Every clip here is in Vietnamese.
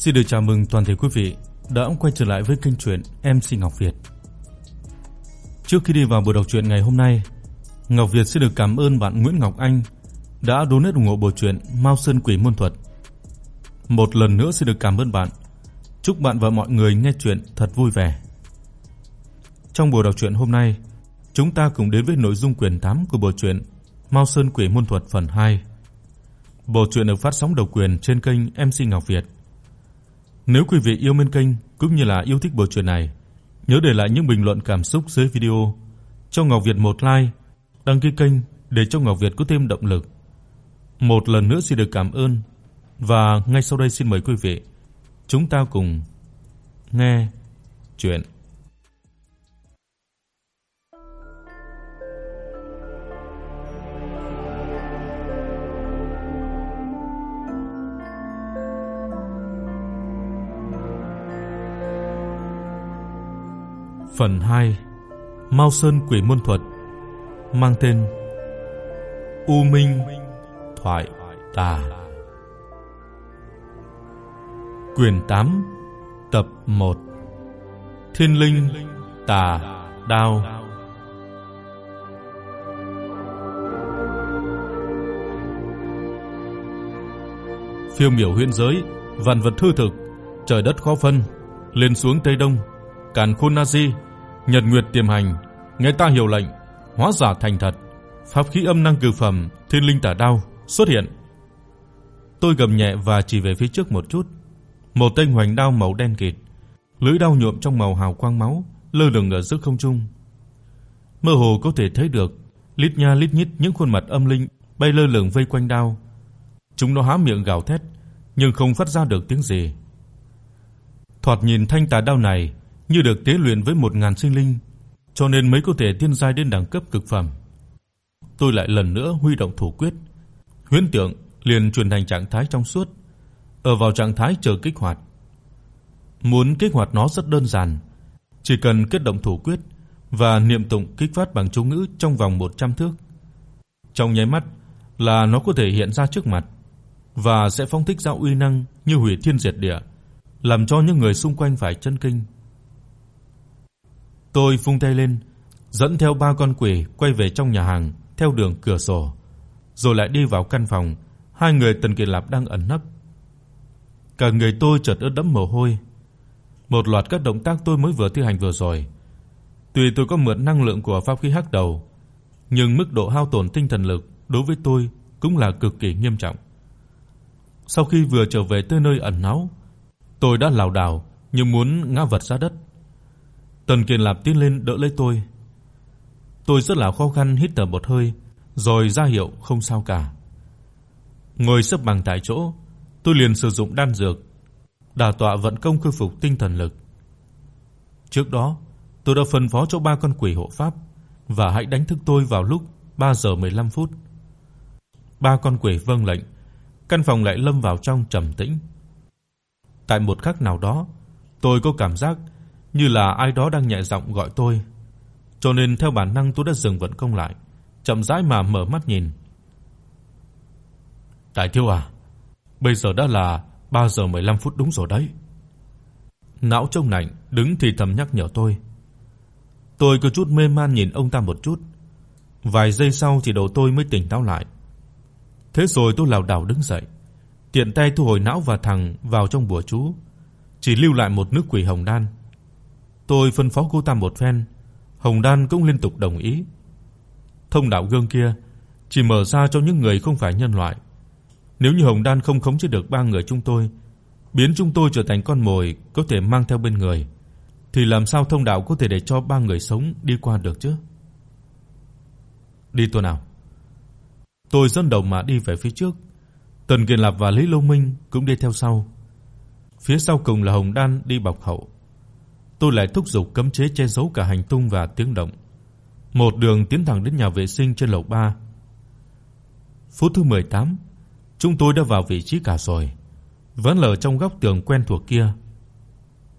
Xin được chào mừng toàn thể quý vị đã quay trở lại với kênh truyện MC Ngọc Việt. Trước khi đi vào buổi đọc truyện ngày hôm nay, Ngọc Việt xin được cảm ơn bạn Nguyễn Ngọc Anh đã donate ủng hộ bộ truyện Mao Sơn Quỷ Môn Thuật. Một lần nữa xin được cảm ơn bạn. Chúc bạn và mọi người nghe truyện thật vui vẻ. Trong buổi đọc truyện hôm nay, chúng ta cùng đến với nội dung quyển 8 của bộ truyện Mao Sơn Quỷ Môn Thuật phần 2. Bộ truyện được phát sóng độc quyền trên kênh MC Ngọc Việt. Nếu quý vị yêu mến kênh cũng như là yêu thích bộ truyện này, nhớ để lại những bình luận cảm xúc dưới video, cho Ngọc Việt một like, đăng ký kênh để cho Ngọc Việt có thêm động lực. Một lần nữa xin được cảm ơn và ngay sau đây xin mời quý vị chúng ta cùng nghe truyện Phần 2 Mao Sơn Quỷ Môn Thuật mang tên U Minh Thoại Tà. Quyền 8 Tập 1 Thiên Linh Tà Đao. Phiêu miểu huyễn giới, vạn vật hư thực, trời đất khó phân, lên xuống tây đông, càn khôn na di, nhật nguyệt tiềm hành, nghe ta hiểu lệnh, hóa giả thành thật, pháp khí âm năng cực phẩm, thiên linh tả đao xuất hiện. Tôi gầm nhẹ và chỉ về phía trước một chút. Một thanh hoành đao màu đen kịt, lưỡi đao nhuộm trong màu hào quang máu, lơ lửng ở giữa không trung. Mơ hồ có thể thấy được lít nha lít nhít những khuôn mặt âm linh bay lơ lửng vây quanh đao. Chúng nó há miệng gào thét, nhưng không phát ra được tiếng gì. Thoạt nhìn thanh tà đao này như được tế luyện với 1000 sinh linh, cho nên mới có thể tiến giai đến đẳng cấp cực phẩm. Tôi lại lần nữa huy động thủ quyết, huyễn tượng liền chuyển thành trạng thái trong suốt, ở vào trạng thái chờ kích hoạt. Muốn kích hoạt nó rất đơn giản, chỉ cần kết động thủ quyết và niệm tụng kích phát bằng chú ngữ trong vòng 100 thước. Trong nháy mắt là nó có thể hiện ra trước mặt và sẽ phóng thích ra uy năng như hủy thiên diệt địa, làm cho những người xung quanh phải chấn kinh. Tôi vung tay lên, dẫn theo ba con quỷ quay về trong nhà hàng theo đường cửa sổ, rồi lại đi vào căn phòng hai người Tần Kiệt Lạp đang ẩn nấp. Cả người tôi chợt ướt đẫm mồ hôi. Một loạt các động tác tôi mới vừa thi hành vừa rồi, tuy tôi có mượn năng lượng của pháp khí hắc đầu, nhưng mức độ hao tổn tinh thần lực đối với tôi cũng là cực kỳ nghiêm trọng. Sau khi vừa trở về tới nơi ẩn náu, tôi đã lảo đảo như muốn ngã vật ra đất. Tần Kiền Lạp tiến lên đỡ lấy tôi. Tôi rất là khó khăn hít thở một hơi, rồi ra hiệu không sao cả. Ngồi xếp bằng tại chỗ, tôi liền sử dụng đan dược, đả tọa vận công khôi phục tinh thần lực. Trước đó, tôi đã phân phó cho ba con quỷ hộ pháp và hãy đánh thức tôi vào lúc 3 giờ 15 phút. Ba con quỷ vâng lệnh, căn phòng lại lâm vào trong trầm tĩnh. Tại một khắc nào đó, tôi có cảm giác như là ai đó đang nhẹ giọng gọi tôi. Cho nên theo bản năng tôi đã dừng vận công lại, chậm rãi mà mở mắt nhìn. Đại thiếu à, bây giờ đã là 3 giờ 15 phút đúng rồi đấy. Não trông lạnh đứng thì thầm nhắc nhở tôi. Tôi có chút mê man nhìn ông ta một chút. Vài giây sau thì đầu tôi mới tỉnh táo lại. Thế rồi tôi lảo đảo đứng dậy, tiện tay thu hồi não và thằng vào trong bùa chú, chỉ lưu lại một nước quỷ hồng đan. Tôi phân phó cô ta một phen, Hồng Đan cũng liên tục đồng ý. Thông đạo gương kia chỉ mở ra cho những người không phải nhân loại. Nếu như Hồng Đan không khống chế được ba người chúng tôi, biến chúng tôi trở thành con mồi có thể mang theo bên người, thì làm sao thông đạo có thể để cho ba người sống đi qua được chứ? Đi tôi nào. Tôi dẫn đầu mà đi về phía trước. Tần Kiền lập và Lý long Minh cũng đi theo sau. Phía sau cùng là Hồng Đan đi bọc hậu tôi lại thúc giục cấm chế che giấu cả hành tung và tiếng động. Một đường tiến thẳng đến nhà vệ sinh trên lầu 3. Phút thứ 18, chúng tôi đã vào vị trí cả rồi, vẫn là trong góc tường quen thuộc kia.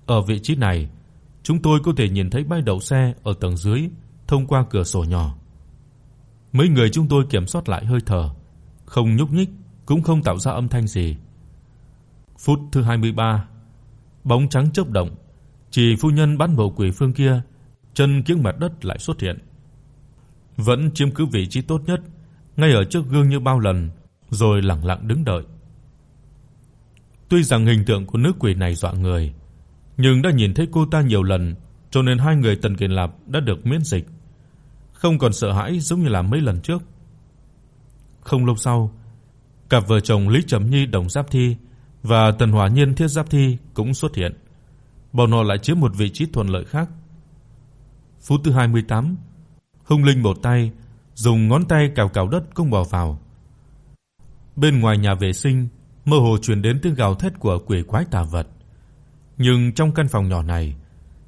Ở vị trí này, chúng tôi có thể nhìn thấy bãi đậu xe ở tầng dưới thông qua cửa sổ nhỏ. Mấy người chúng tôi kiểm soát lại hơi thở, không nhúc nhích, cũng không tạo ra âm thanh gì. Phút thứ 23, bóng trắng chớp động, chỉ phu nhân bán bộ quỷ phương kia, chân kiếng mặt đất lại xuất hiện. Vẫn chiếm cứ vị trí tốt nhất, ngay ở trước gương như bao lần, rồi lặng lặng đứng đợi. Tuy rằng hình tượng của nữ quỷ này dọa người, nhưng đã nhìn thấy cô ta nhiều lần, cho nên hai người Tần Kiền Lạp đã được miễn dịch, không còn sợ hãi giống như là mấy lần trước. Không lâu sau, cặp vợ chồng Lý Trầm Nhi Đồng Giáp Thi và Tần Hỏa Nhiên Thiết Giáp Thi cũng xuất hiện. Bọn họ lại chiếm một vị trí thuận lợi khác. Phút thứ 28, Hung Linh một tay dùng ngón tay cào cào đất công bò vào. Bên ngoài nhà vệ sinh, mơ hồ truyền đến tiếng gào thét của quỷ quái tà vật. Nhưng trong căn phòng nhỏ này,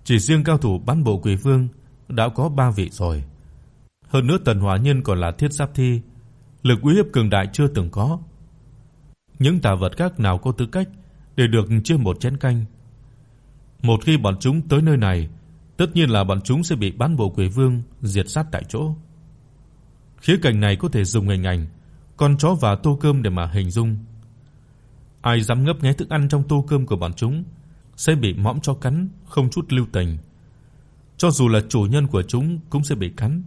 chỉ riêng cao thủ bán bộ quỷ vương đã có 3 vị rồi. Hơn nữa Tần Hỏa Nhân còn là thiết giáp thi, lực uy hiếp cường đại chưa từng có. Những tà vật khác nào có tư cách để được chia một chén canh. Một khi bọn chúng tới nơi này, tất nhiên là bọn chúng sẽ bị bán bộ quỷ vương diệt sát tại chỗ. Khía cạnh này có thể dùng hình ảnh con chó và tô cơm để mà hình dung. Ai dám ngấp nghé thức ăn trong tô cơm của bọn chúng sẽ bị mõm chó cắn không chút lưu tình. Cho dù là chủ nhân của chúng cũng sẽ bị cắn.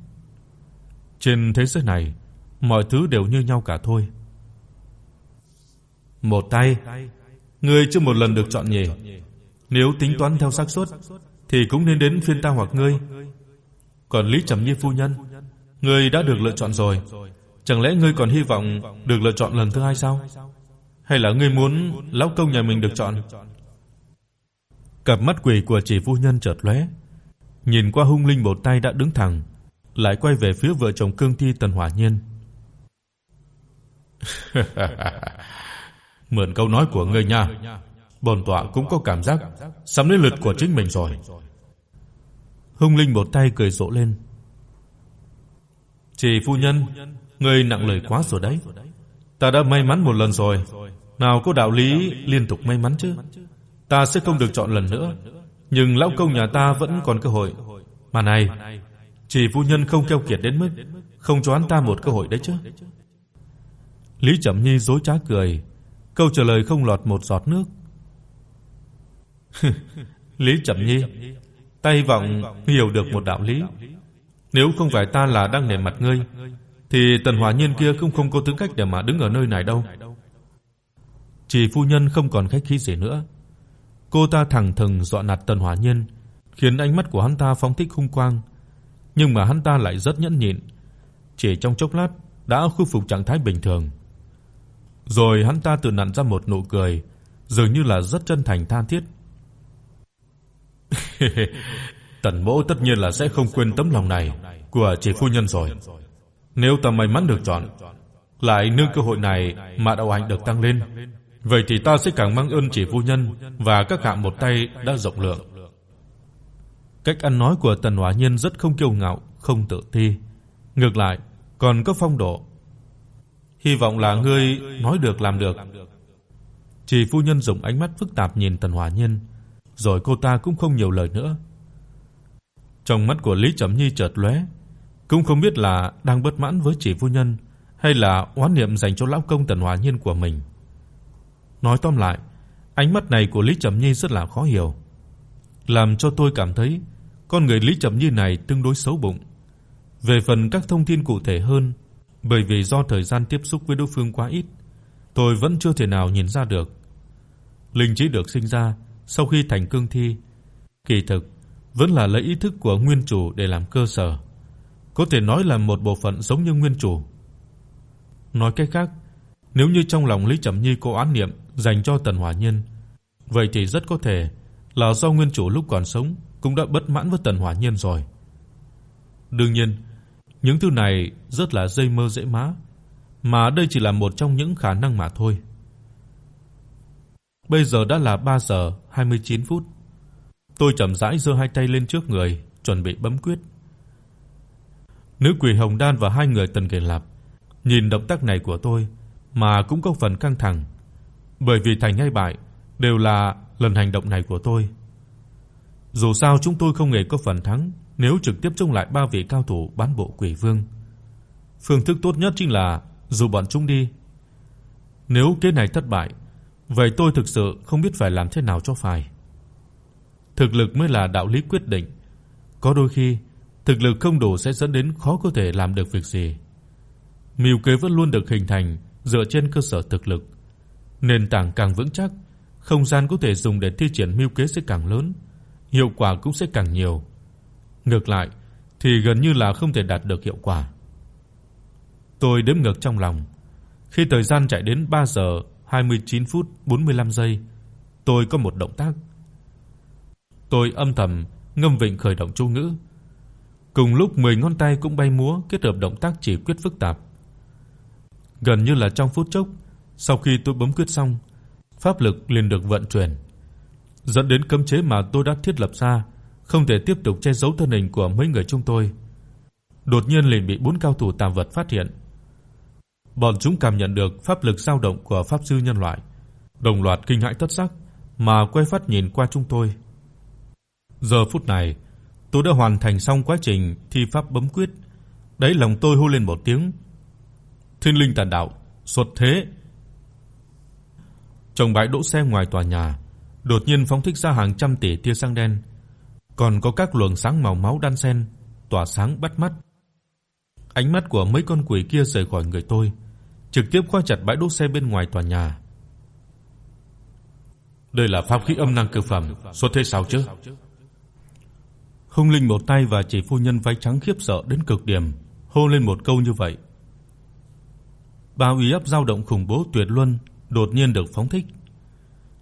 Trên thế giới này, mọi thứ đều như nhau cả thôi. Một tay, người chưa một lần được chọn nhỉ? Nếu tính toán theo xác suất thì cũng nên đến phiên ta hoặc ngươi. Còn Lý Trầm Nhi phu nhân, ngươi đã được lựa chọn rồi, chẳng lẽ ngươi còn hy vọng được lựa chọn lần thứ hai sao? Hay là ngươi muốn lão công nhà mình được chọn? Cặp mắt quỷ của chỉ phu nhân chợt lóe, nhìn qua hung linh một tay đã đứng thẳng, lại quay về phía vợ chồng cương thi Tần Hỏa Nhiên. Mượn câu nói của ngươi nha, bổn tọa cũng có cảm giác sắp đến lượt của chính mình rồi. Hung linh một tay cười rộ lên. "Chị phu nhân, ngươi nặng lời quá rồi đấy. Ta đã may mắn một lần rồi, nào có đạo lý liên tục may mắn chứ. Ta sẽ không được chọn lần nữa, nhưng lão công nhà ta vẫn còn cơ hội. Mà này, chỉ phu nhân không keo kiệt đến mức không cho hắn ta một cơ hội đấy chứ." Lý Trầm Nhi dối trá cười, câu trả lời không lọt một giọt nước. Lý Trầm Nhi, tay vọng hiểu được một đạo lý. Nếu không phải ta là đang nể mặt ngươi, thì Tần hòa Nhiên kia cũng không có tư cách để mà đứng ở nơi này đâu. Chỉ phu nhân không còn khách khí gì nữa. Cô ta thẳng thừng dọa nạt Tần hòa Nhiên, khiến ánh mắt của hắn ta phóng thích hung quang, nhưng mà hắn ta lại rất nhẫn nhịn, chỉ trong chốc lát đã khôi phục trạng thái bình thường. Rồi hắn ta tự nặn ra một nụ cười, dường như là rất chân thành tha thiết. Tần Mỗ tất nhiên là sẽ không quên tấm lòng này của chị phu nhân rồi. Nếu ta may mắn được chọn, lại nương cơ hội này mà đạo hạnh được tăng lên, vậy thì ta sẽ càng mang ơn chị phu nhân và các hạ một tay đã rộng lượng. Cách ăn nói của Tần Hóa Nhân rất không kiêu ngạo, không tự ti, ngược lại còn có phong độ. Hy vọng là ngươi nói được làm được. Chị phu nhân dùng ánh mắt phức tạp nhìn Tần Hóa Nhân, rồi cô ta cũng không nhiều lời nữa. Trong mắt của Lý Trầm Nhi chợt lóe, cũng không biết là đang bất mãn với chỉ phu nhân hay là oán niệm dành cho lão công Tần hòa Nhiên của mình. Nói tóm lại, ánh mắt này của Lý Trầm Nhi rất là khó hiểu, làm cho tôi cảm thấy con người Lý Trầm Nhi này tương đối xấu bụng. Về phần các thông tin cụ thể hơn, bởi vì do thời gian tiếp xúc với đối phương quá ít, tôi vẫn chưa thể nào nhìn ra được. Linh trí được sinh ra sau khi thành cương thi, kỳ thực vẫn là lấy ý thức của nguyên chủ để làm cơ sở, có thể nói là một bộ phận giống như nguyên chủ. Nói cách khác, nếu như trong lòng Lý Trầm Nhi có oán niệm dành cho Tần Hỏa Nhân, vậy thì rất có thể là do nguyên chủ lúc còn sống cũng đã bất mãn với Tần Hỏa Nhân rồi. Đương nhiên, những thứ này rất là dây mơ dễ má, mà đây chỉ là một trong những khả năng mà thôi. Bây giờ đã là 3 giờ 29 phút. Tôi chậm rãi giơ hai tay lên trước người, chuẩn bị bấm quyết. Nữ quỷ Hồng Đan và hai người Tần Kiệt Lạp nhìn động tác này của tôi mà cũng có phần căng thẳng, bởi vì thành hay bại đều là lần hành động này của tôi. Dù sao chúng tôi không hề có phần thắng nếu trực tiếp chống lại ba vị cao thủ bán bộ quỷ vương. Phương thức tốt nhất chính là dù bọn chúng đi. Nếu kế này thất bại, Vậy tôi thực sự không biết phải làm thế nào cho phải. Thực lực mới là đạo lý quyết định. Có đôi khi, thực lực không đủ sẽ dẫn đến khó có thể làm được việc gì. Mưu kế vẫn luôn được hình thành dựa trên cơ sở thực lực. Nền tảng càng vững chắc, không gian có thể dùng để thi triển mưu kế sẽ càng lớn, hiệu quả cũng sẽ càng nhiều. Ngược lại thì gần như là không thể đạt được hiệu quả. Tôi đếm ngược trong lòng. Khi thời gian chạy đến 3 giờ 29 phút 45 giây, tôi có một động tác. Tôi âm thầm ngâm vịnh khởi động chú ngữ. Cùng lúc 10 ngón tay cũng bay múa kết hợp động tác chỉ quyết phức tạp. Gần như là trong phút chốc, sau khi tôi bấm quyết xong, pháp lực liền được vận chuyển, dẫn đến cấm chế mà tôi đã thiết lập ra, không thể tiếp tục che giấu thân hình của mấy người chúng tôi. Đột nhiên liền bị bốn cao thủ tà vật phát hiện. Bọn chúng cảm nhận được pháp lực dao động của pháp sư nhân loại, đồng loạt kinh hãi thất sắc mà quay phát nhìn qua chúng tôi. Giờ phút này, tôi đã hoàn thành xong quá trình thi pháp bấm quyết, đáy lòng tôi hô lên một tiếng. Thiên linh tàn đạo, xuất thế. Trong bãi đỗ xe ngoài tòa nhà, đột nhiên phóng thích ra hàng trăm tỷ tia sáng đen, còn có các luồng sáng màu máu đan xen, tỏa sáng bắt mắt. Ánh mắt của mấy con quỷ kia rời khỏi người tôi, trực tiếp khóa chặt bãi đỗ xe bên ngoài tòa nhà. Đây là pháp khí âm năng cực phẩm, số thế sao chứ? Hung Linh một tay và chỉ phu nhân váy trắng khiếp sợ đến cực điểm, hô lên một câu như vậy. Ba uy áp dao động khủng bố tuyệt luân đột nhiên được phóng thích.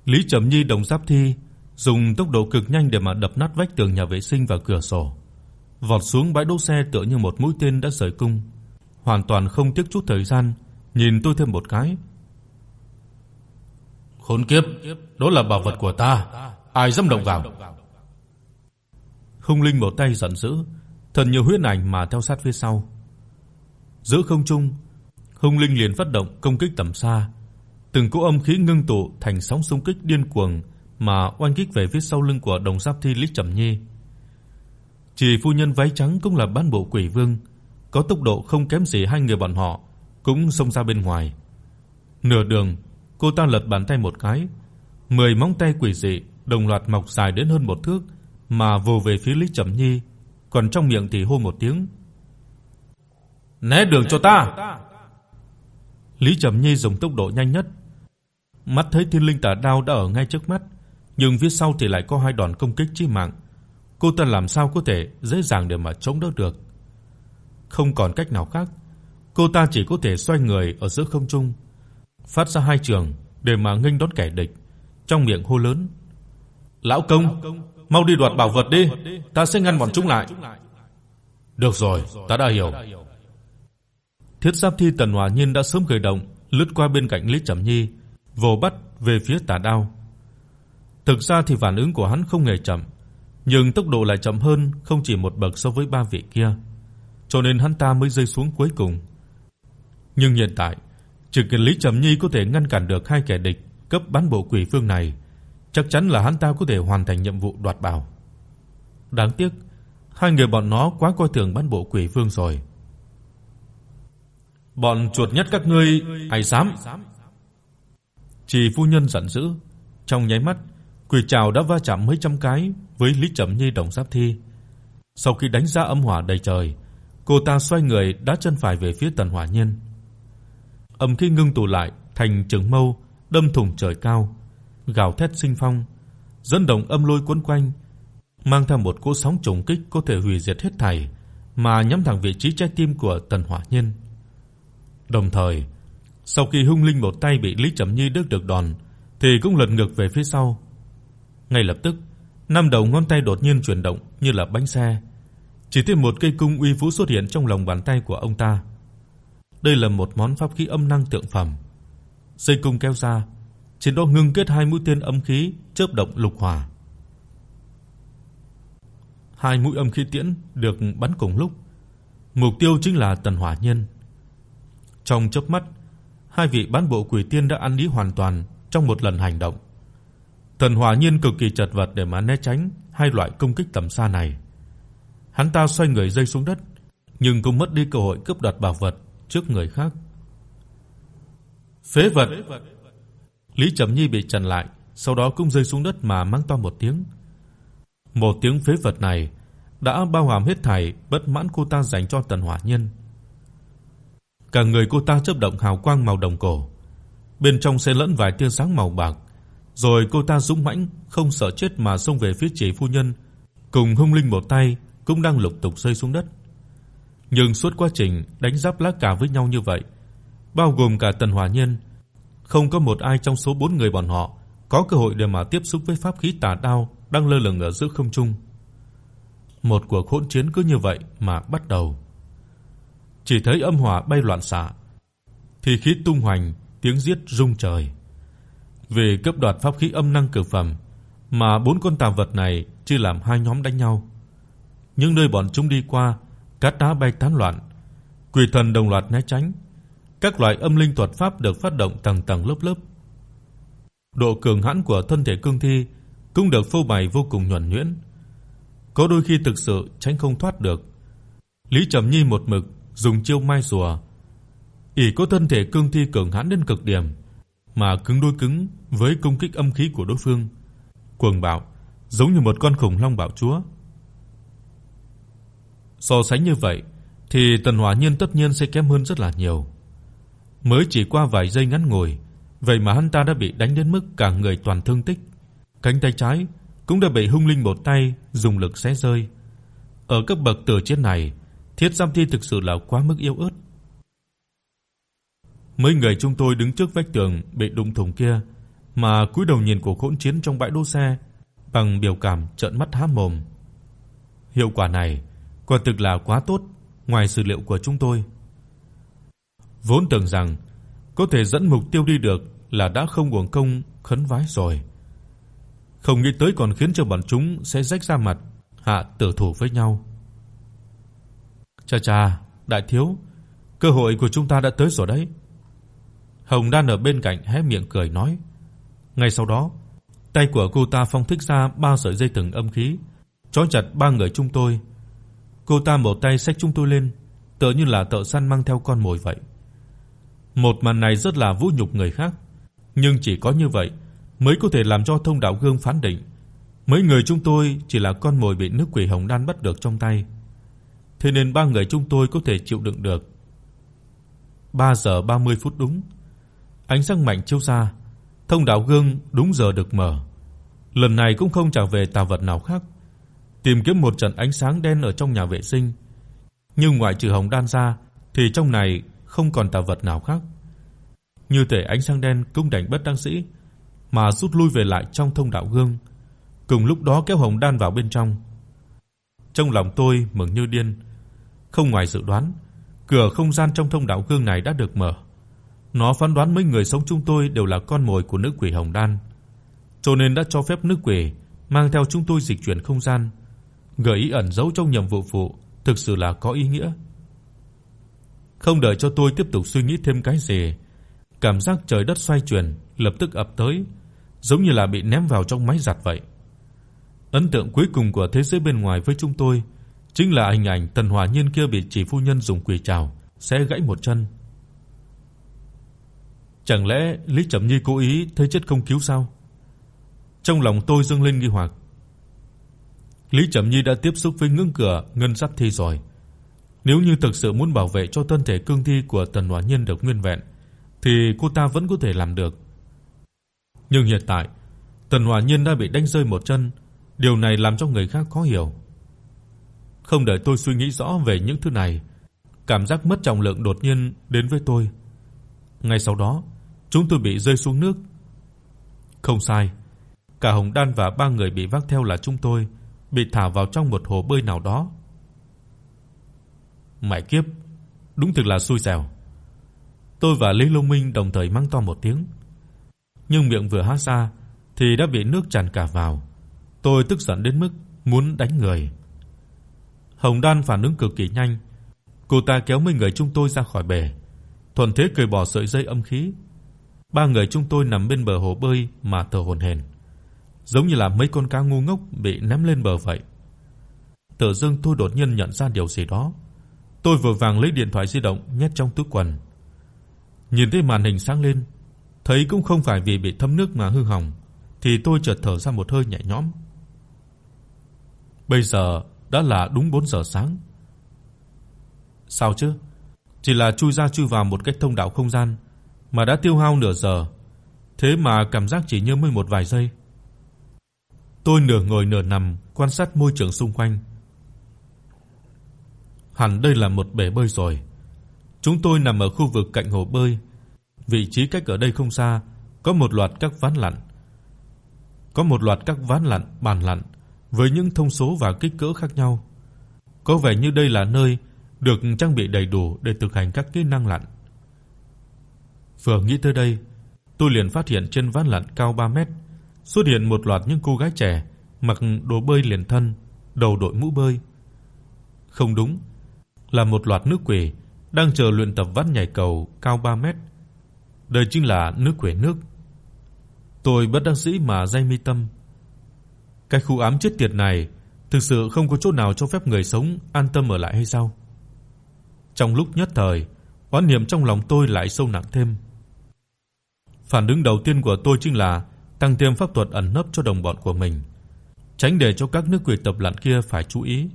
Lý Trầm Nhi đồng giáp thi dùng tốc độ cực nhanh để mà đập nát vách tường nhà vệ sinh và cửa sổ, vọt xuống bãi đỗ xe tựa như một mũi tên đã rời cung, hoàn toàn không tiếc chút thời gian, nhìn tôi thêm một cái. Khốn kiếp, đó là bảo vật của ta, ai dám động vào? Hung Linh một tay giận dữ, thần nhiều huyết ảnh mà theo sát phía sau. Giữa không trung, Hung Linh liền phát động công kích tầm xa, từng cỗ âm khí ngưng tụ thành sóng xung kích điên cuồng mà oanh kích về phía sau lưng của Đồng Giáp Thi Lý Trầm Nhi. Chỉ phu nhân váy trắng cũng là bán bộ quỷ vương, có tốc độ không kém gì hai người bọn họ, cũng xông ra bên ngoài. Nửa đường, cô ta lật bàn tay một cái, mười móng tay quỷ dị đồng loạt mọc dài đến hơn một thước mà vồ về phía Lý Trầm Nhi, còn trong miệng thì hô một tiếng. "Né đường cho ta!" Lý Trầm Nhi dùng tốc độ nhanh nhất. Mắt thấy Thiên Linh Tà Đao đã ở ngay trước mắt, nhưng phía sau thì lại có hai đòn công kích chí mạng. Cô ta làm sao có thể dễ dàng để mà chống đỡ được. Không còn cách nào khác, cô ta chỉ có thể xoay người ở giữa không trung, phát ra hai trường để mà nghênh đón kẻ địch, trong miệng hô lớn: "Lão công, mau đi đoạt bảo vật đi, ta sẽ ngăn bọn chúng lại." "Được rồi, ta đã hiểu." Thiết Giáp Thi Tần Hòa Nhiên đã sớm khởi động, lướt qua bên cạnh Lý Trầm Nhi, vồ bắt về phía Tà Đao. Thực ra thì phản ứng của hắn không hề chậm, nhưng tốc độ lại chậm hơn không chỉ một bậc so với ba vị kia, cho nên hắn ta mới rơi xuống cuối cùng. Nhưng hiện tại, chỉ cần Lý Trầm Nhi có thể ngăn cản được hai kẻ địch cấp bán bộ quỷ phương này, chắc chắn là hắn ta có thể hoàn thành nhiệm vụ đoạt bảo. Đáng tiếc, hai người bọn nó quá coi thường bán bộ quỷ vương rồi. Bọn chuột nhất các ngươi ai dám? Chỉ phu nhân giận dữ, trong nháy mắt, quỷ trảo đã va chạm mấy trăm cái với Lý Trầm Nhi đồng giáp thi. Sau khi đánh ra âm hỏa đầy trời, cô ta xoay người đá chân phải về phía Tần Hỏa Nhiên. Âm khí ngưng tụ lại thành trường mâu, đâm thủng trời cao, gào thét sinh phong, dẫn động âm lôi quấn quanh, mang theo một cỗ sóng trùng kích có thể hủy diệt hết thảy, mà nhắm thẳng vị trí trái tim của Tần Hỏa nhân Đồng thời, sau khi Hung Linh một tay bị Lý Trầm Nhi đứt được đòn, thì cũng lật ngược về phía sau. Ngay lập tức, năm đầu ngón tay đột nhiên chuyển động như là bánh xe. Chỉ thêm một cây cung uy vũ xuất hiện trong lòng bàn tay của ông ta. Đây là một món pháp khí âm năng thượng phẩm. Dây cung kéo ra, trên đó ngưng kết hai mũi tên âm khí chớp động lục hỏa. Hai mũi âm khí tiễn được bắn cùng lúc, mục tiêu chính là Tần Hỏa Nhân. Trong chớp mắt, hai vị bán bộ quỷ tiên đã ăn ý hoàn toàn trong một lần hành động. Tần Hỏa Nhiên cực kỳ chật vật để mà né tránh hai loại công kích tầm xa này. Hắn ta xoay người rơi xuống đất, nhưng cũng mất đi cơ hội cướp đoạt bảo vật trước người khác. Phế vật. Lý Trầm Nhi bị chặn lại, sau đó cũng rơi xuống đất mà mang to một tiếng. Một tiếng phế vật này đã bao hàm hết thảy bất mãn cô ta dành cho Tần Hỏa Nhân. Cả người cô ta chớp động hào quang màu đồng cổ, bên trong xen lẫn vài tia sáng màu bạc, rồi cô ta dũng mãnh không sợ chết mà xông về phía Chỉ phu nhân, cùng hung linh một tay cũng đang lục tục rơi xuống đất. Nhưng suốt quá trình đánh giáp lá cà với nhau như vậy, bao gồm cả Tần Hỏa Nhân, không có một ai trong số 4 người bọn họ có cơ hội để mà tiếp xúc với pháp khí tà đao đang lơ lửng ở giữa không trung. Một cuộc hỗn chiến cứ như vậy mà bắt đầu. Chỉ thấy âm hỏa bay loạn xạ, thì khí tung hoành, tiếng giết rung trời. Về cấp đoạt pháp khí âm năng cực phẩm, mà bốn con tà vật này chia làm hai nhóm đánh nhau. Những nơi bọn chúng đi qua, cát đá bay tán loạn, quỷ thần đồng loạt né tránh. Các loại âm linh thuật pháp được phát động tầng tầng lớp lớp. Độ cường hãn của thân thể cương thi cũng được phô bày vô cùng nhuần nhuyễn. Có đôi khi thực sự tránh không thoát được. Lý Trầm Nhi một mực dùng chiêu mai rùa, ỷ có thân thể cương thi cường hãn đến cực điểm, mà cứng đôi cứng với công kích âm khí của đối phương, cuồng bạo, giống như một con khủng long bạo chúa. So sánh như vậy thì Tần Hỏa nhân tất nhiên sẽ kém hơn rất là nhiều. Mới chỉ qua vài giây ngắn ngủi, vậy mà hắn ta đã bị đánh đến mức cả người toàn thương tích, cánh tay trái cũng đã bị hung linh một tay dùng lực xé rơi. Ở cấp bậc tử chiến này, Thiết Giam Thi thực sự là quá mức yếu ớt. Mấy người chúng tôi đứng trước vách tường bị đụng thủng kia, mà cúi đầu nhìn cuộc hỗn chiến trong bãi đỗ xe bằng biểu cảm trợn mắt há mồm. Hiệu quả này quả thực là quá tốt, ngoài dự liệu của chúng tôi. Vốn tưởng rằng có thể dẫn mục tiêu đi được là đã không uổng công khấn vái rồi. Không nghĩ tới còn khiến cho bọn chúng sẽ rách ra mặt, hạ tử thủ với nhau. Cha cha, đại thiếu, cơ hội của chúng ta đã tới rồi đấy. Hồng Đan ở bên cạnh hé miệng cười nói. Ngay sau đó, tay của cô ta phong thích ra ba sợi dây thừng âm khí, trói chặt ba người chúng tôi. Cô ta một tay xách chúng tôi lên, tựa như là tợ săn mang theo con mồi vậy. Một màn này rất là vũ nhục người khác, nhưng chỉ có như vậy mới có thể làm cho Thông Đạo Gương phán định, mấy người chúng tôi chỉ là con mồi bị nước quỷ Hồng Đan bắt được trong tay. Thế nên ba người chúng tôi có thể chịu đựng được. 3 giờ 30 phút đúng. Ánh sáng mạnh chiếu ra, Thông Đạo Gương đúng giờ được mở. Lần này cũng không trả về tà vật nào khác, tìm kiếm một trận ánh sáng đen ở trong nhà vệ sinh. Nhưng ngoại trừ Hồng Đan ra thì trong này không còn tà vật nào khác. Như thể ánh sáng đen cũng đánh bất đắc sĩ mà rút lui về lại trong thông đạo gương, cùng lúc đó kéo Hồng Đan vào bên trong. Trong lòng tôi mừng như điên, không ngoài dự đoán, cửa không gian trong thông đạo gương này đã được mở. Nó phán đoán mấy người sống chúng tôi đều là con mồi của nữ quỷ Hồng Đan, cho nên đã cho phép nữ quỷ mang theo chúng tôi dịch chuyển không gian. Gợi ý ẩn giấu trong nhiệm vụ phụ thực sự là có ý nghĩa. Không đợi cho tôi tiếp tục suy nghĩ thêm cái gì, cảm giác trời đất xoay chuyển lập tức ập tới, giống như là bị ném vào trong máy giặt vậy. Ấn tượng cuối cùng của thế giới bên ngoài với chúng tôi chính là hình ảnh Tần Hỏa Nhiên kia bị chỉ phu nhân dùng quỷ trảo sẽ gãy một chân. Chẳng lẽ Lý Trầm Nhi cố ý thấy chết không cứu sao? Trong lòng tôi dâng lên nghi hoặc. Lý Trầm Nhi đã tiếp xúc với ngưỡng cửa ngân sắc thi rồi. Nếu như thực sự muốn bảo vệ cho thân thể cương thi của Tần Hỏa Nhiên được nguyên vẹn thì cô ta vẫn có thể làm được. Nhưng hiện tại, Tần Hỏa Nhiên đã bị đánh rơi một chân, điều này làm cho người khác khó hiểu. Không đợi tôi suy nghĩ rõ về những thứ này, cảm giác mất trọng lượng đột nhiên đến với tôi. Ngay sau đó, chúng tôi bị rơi xuống nước. Không sai, cả Hồng Đan và ba người bị vác theo là chúng tôi, bị thả vào trong một hồ bơi nào đó. Mẹ kiếp, đúng thực là xui xẻo. Tôi và Lý Long Minh đồng thời mắng to một tiếng. Nhưng miệng vừa há ra thì đã bị nước tràn cả vào. Tôi tức giận đến mức muốn đánh người. Hồng Đan phản ứng cực kỳ nhanh. Cô ta kéo mấy người chúng tôi ra khỏi bể, thuận thế cởi bỏ sợi dây âm khí. Ba người chúng tôi nằm bên bờ hồ bơi mà thở hổn hển, giống như là mấy con cá ngu ngốc bị ném lên bờ vậy. Tự dưng tôi đột nhiên nhận ra điều gì đó. Tôi vội vàng lấy điện thoại di động nhét trong túi quần. Nhìn thấy màn hình sáng lên, Thấy cũng không phải vì bị thấm nước mà hư hỏng, thì tôi chợt thở ra một hơi nhẹ nhõm. Bây giờ đã là đúng 4 giờ sáng. Sao chứ? Chỉ là chui ra chui vào một cái thông đạo không gian mà đã tiêu hao nửa giờ, thế mà cảm giác chỉ như mới một vài giây. Tôi nửa ngồi nửa nằm quan sát môi trường xung quanh. Hẳn đây là một bể bơi rồi. Chúng tôi nằm ở khu vực cạnh hồ bơi, vị trí cách ở đây không xa, có một loạt các ván lặn. Có một loạt các ván lặn, bàn lặn với những thông số và kích cỡ khác nhau. Có vẻ như đây là nơi được trang bị đầy đủ để thực hành các kỹ năng lặn. Vừa nghĩ tới đây, tôi liền phát hiện trên ván lặn cao 3 mét xuất hiện một loạt những cô gái trẻ mặc đồ bơi liền thân, đầu đội mũ bơi. Không đúng, là một loạt nữ quỷ đang chờ luyện tập vắt nhảy cầu cao 3 mét. Đây chính là nữ quỷ nước. Tôi bất đắc dĩ mà day mi tâm. Cái khu ám chết tiệt này thực sự không có chỗ nào cho phép người sống an tâm ở lại hay sao? Trong lúc nhất thời, oán niệm trong lòng tôi lại sâu nặng thêm. Phản ứng đầu tiên của tôi chính là tăng thêm pháp thuật ẩn nấp cho đồng bọn của mình, tránh để cho các nước quỷ tập lặn kia phải chú ý.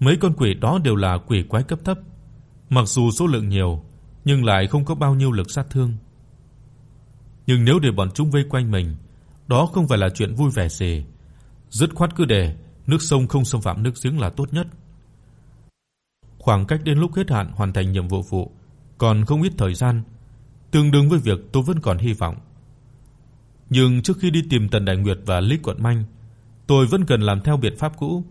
Mấy con quỷ đó đều là quỷ quái cấp thấp, mặc dù số lượng nhiều nhưng lại không có bao nhiêu lực sát thương. Nhưng nếu để bọn chúng vây quanh mình, đó không phải là chuyện vui vẻ gì. Dứt khoát cứ để nước sông không xâm phạm nước giếng là tốt nhất. Khoảng cách đến lúc hết hạn hoàn thành nhiệm vụ phụ còn không ít thời gian, tương đương với việc tôi vẫn còn hy vọng. Nhưng trước khi đi tìm Tần Đại Nguyệt và Lý Quận Minh, tôi vẫn cần làm theo biện pháp cũ,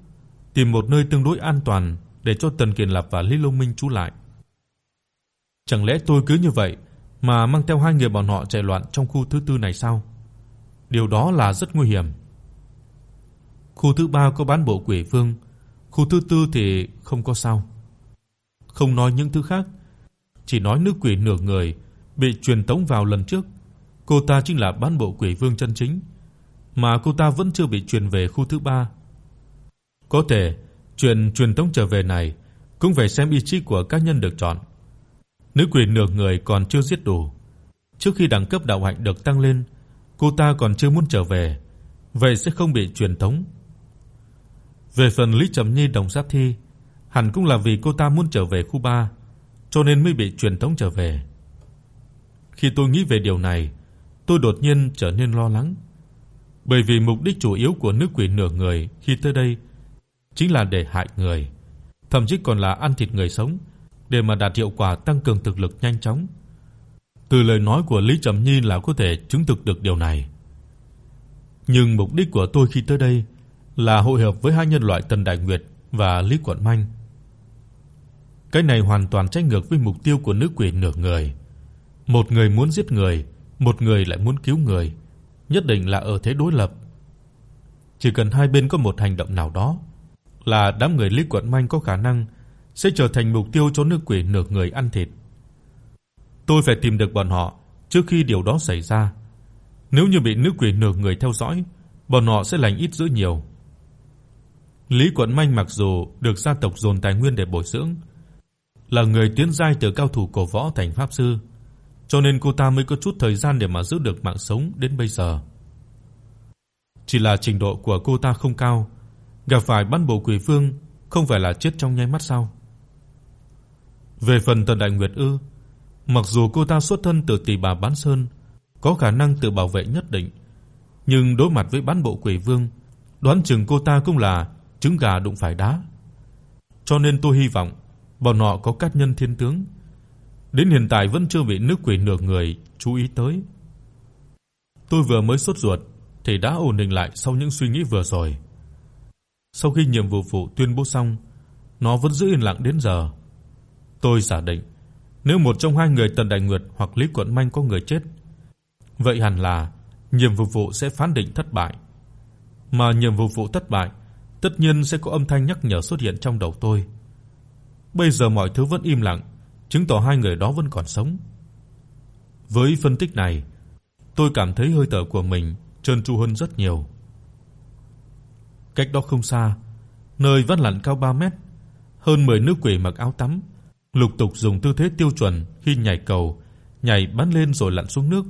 tìm một nơi tương đối an toàn để cho Tần Kiền Lập và Lý Long Minh trú lại. Chẳng lẽ tôi cứ như vậy mà mang theo hai người bọn họ chạy loạn trong khu thứ tư này sao? Điều đó là rất nguy hiểm. Khu thứ ba có bán bộ quỷ vương, khu thứ tư thì không có sao. Không nói những thứ khác, chỉ nói nữ quỷ nửa người bị truyền tống vào lần trước, cô ta chính là bán bộ quỷ vương chân chính, mà cô ta vẫn chưa bị truyền về khu thứ ba. Có thể chuyện truyền tống trở về này cũng phải xem ý chí của các nhân được chọn. Nữ quỷ nửa người còn chưa giết đủ. Trước khi đẳng cấp đạo hạnh được tăng lên, cô ta còn chưa muốn trở về, vậy sẽ không bị truyền tống. Về phần Lý Trầm Nhi đồng giáp thi, hẳn cũng là vì cô ta muốn trở về khu 3, cho nên mới bị truyền tống trở về. Khi tôi nghĩ về điều này, tôi đột nhiên trở nên lo lắng. Bởi vì mục đích chủ yếu của nữ quỷ nửa người khi tới đây chính là để hại người, thậm chí còn là ăn thịt người sống để mà đạt hiệu quả tăng cường thực lực nhanh chóng. Từ lời nói của Lý Trầm Nhi là có thể chứng thực được điều này. Nhưng mục đích của tôi khi tới đây là hội hợp với hai nhân loại Tần Đại Nguyệt và Lý Quận Minh. Cái này hoàn toàn trái ngược với mục tiêu của nữ quỷ nửa người. Một người muốn giết người, một người lại muốn cứu người, nhất định là ở thế đối lập. Chỉ cần hai bên có một hành động nào đó là đám người Lý Quận Minh có khả năng sẽ trở thành mục tiêu cho nữ quỷ nửa người ăn thịt. Tôi phải tìm được bọn họ trước khi điều đó xảy ra. Nếu như bị nữ quỷ nửa người theo dõi, bọn họ sẽ lành ít dữ nhiều. Lý Quận Minh mặc dù được gia tộc dồn tài nguyên để bồi dưỡng, là người tiến giai từ cao thủ cổ võ thành pháp sư, cho nên cô ta mới có chút thời gian để mà giữ được mạng sống đến bây giờ. Chỉ là trình độ của cô ta không cao, gặp phải bắn bộ quỷ vương không phải là chết trong nháy mắt sao? Về phần Tần Đại Nguyệt ư, mặc dù cô ta xuất thân từ tỷ bà bán sơn, có khả năng tự bảo vệ nhất định, nhưng đối mặt với bán bộ quỷ vương, đoán chừng cô ta cũng là trứng gà đụng phải đá. Cho nên tôi hy vọng bọn họ có cát nhân thiên tướng. Đến hiện tại vẫn chưa bị nước quỷ nửa người chú ý tới. Tôi vừa mới sốt ruột thì đã ổn định lại sau những suy nghĩ vừa rồi. Sau khi nhiệm vụ phụ tuyên bố xong, nó vẫn giữ yên lặng đến giờ. Tôi giả định, nếu một trong hai người Tần Đại Nguyệt hoặc Lý Quận Minh có người chết, vậy hẳn là nhiệm vụ phụ sẽ phán định thất bại. Mà nhiệm vụ phụ thất bại, tất nhiên sẽ có âm thanh nhắc nhở xuất hiện trong đầu tôi. Bây giờ mọi thứ vẫn im lặng, chứng tỏ hai người đó vẫn còn sống. Với phân tích này, tôi cảm thấy hơi thở của mình trơn tru hơn rất nhiều. Cách đó không xa, nơi vắt lặn cao 3 mét, hơn 10 nữ quỷ mặc áo tắm, lục tục dùng tư thế tiêu chuẩn khi nhảy cầu, nhảy bắn lên rồi lặn xuống nước,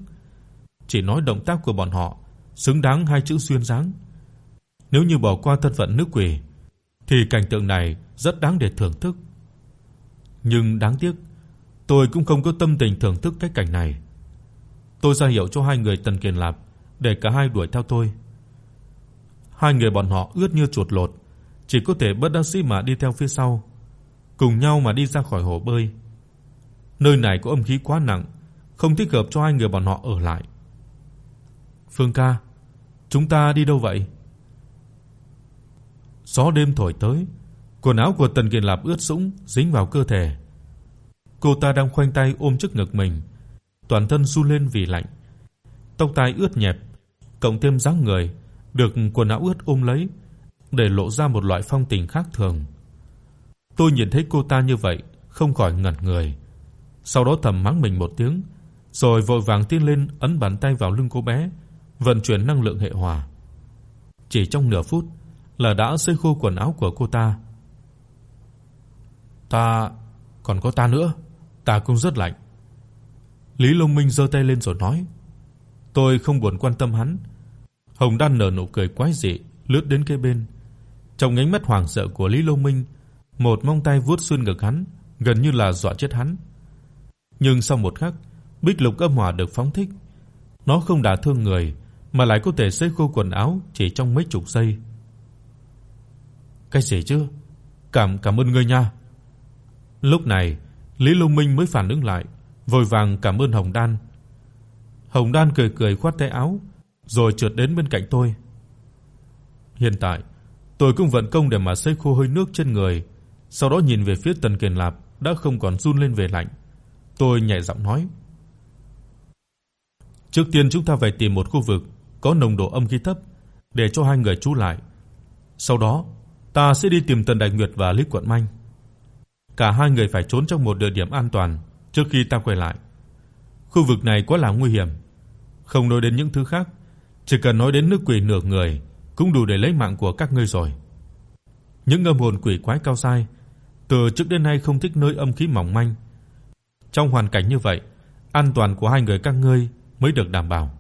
chỉ nói động tác của bọn họ xứng đáng hai chữ xuyên dáng. Nếu như bỏ qua thân phận nữ quỷ thì cảnh tượng này rất đáng để thưởng thức. Nhưng đáng tiếc, tôi cũng không có tâm tình thưởng thức cái cảnh này. Tôi ra hiệu cho hai người Tần Kiền Lạp để cả hai đuổi theo tôi. Hai người bọn họ ướt như chuột lột, chỉ có thể bất đắc dĩ mà đi theo phía sau, cùng nhau mà đi ra khỏi hồ bơi. Nơi này có âm khí quá nặng, không thích hợp cho hai người bọn họ ở lại. Phương ca, chúng ta đi đâu vậy? Gió đêm thổi tới, quần áo của Tần Kiền Lạp ướt sũng dính vào cơ thể. Cô ta đang khoanh tay ôm trước ngực mình, toàn thân run lên vì lạnh. Tóc tai ướt nhẹp, cộng thêm dáng người được quần áo ướt ôm lấy, để lộ ra một loại phong tình khác thường. Tôi nhìn thấy cô ta như vậy, không khỏi ngẩn người. Sau đó thầm mắng mình một tiếng, rồi vội vàng tiến lên ấn bàn tay vào lưng cô bé, vận chuyển năng lượng hệ hỏa. Chỉ trong nửa phút là đã sấy khô quần áo của cô ta. Ta còn có ta nữa, ta cũng rất lạnh. Lý Long Minh giơ tay lên rồi nói. Tôi không buồn quan tâm hắn. Hồng Đan nở nụ cười quái dị, lướt đến kế bên. Trong ánh mắt hoảng sợ của Lý Long Minh, một móng tay vuốt xuyên ngực hắn, gần như là dọa chết hắn. Nhưng sau một khắc, Bích Lục âm hỏa được phóng thích. Nó không đả thương người, mà lại có thể sấy khô quần áo chỉ trong mấy chục giây. Cái gì chứ? Cảm cảm ơn ngươi nha. Lúc này, Lý Long Minh mới phản ứng lại, vội vàng cảm ơn Hồng Đan. Hồng Đan cười cười khoát tay áo, rồi trượt đến bên cạnh tôi. Hiện tại, tôi cũng vận công để mà sấy khô hơi nước trên người, sau đó nhìn về phía Tần Kiền Lạp đã không còn run lên về lạnh. Tôi nhẹ giọng nói: "Trước tiên chúng ta phải tìm một khu vực có nồng độ âm khí thấp để cho hai người trú lại. Sau đó, ta sẽ đi tìm Tần Đại Nguyệt và Lý Quận Minh. Cả hai người phải trốn trong một địa điểm an toàn trước khi ta quay lại. Khu vực này quá là nguy hiểm. Không nói đến những thứ khác, chỉ cần nói đến nước quỷ nửa người cũng đủ để lấy mạng của các ngươi rồi. Những âm hồn quỷ quái cao sai từ trước đến nay không thích nơi âm khí mỏng manh. Trong hoàn cảnh như vậy, an toàn của hai người các ngươi mới được đảm bảo.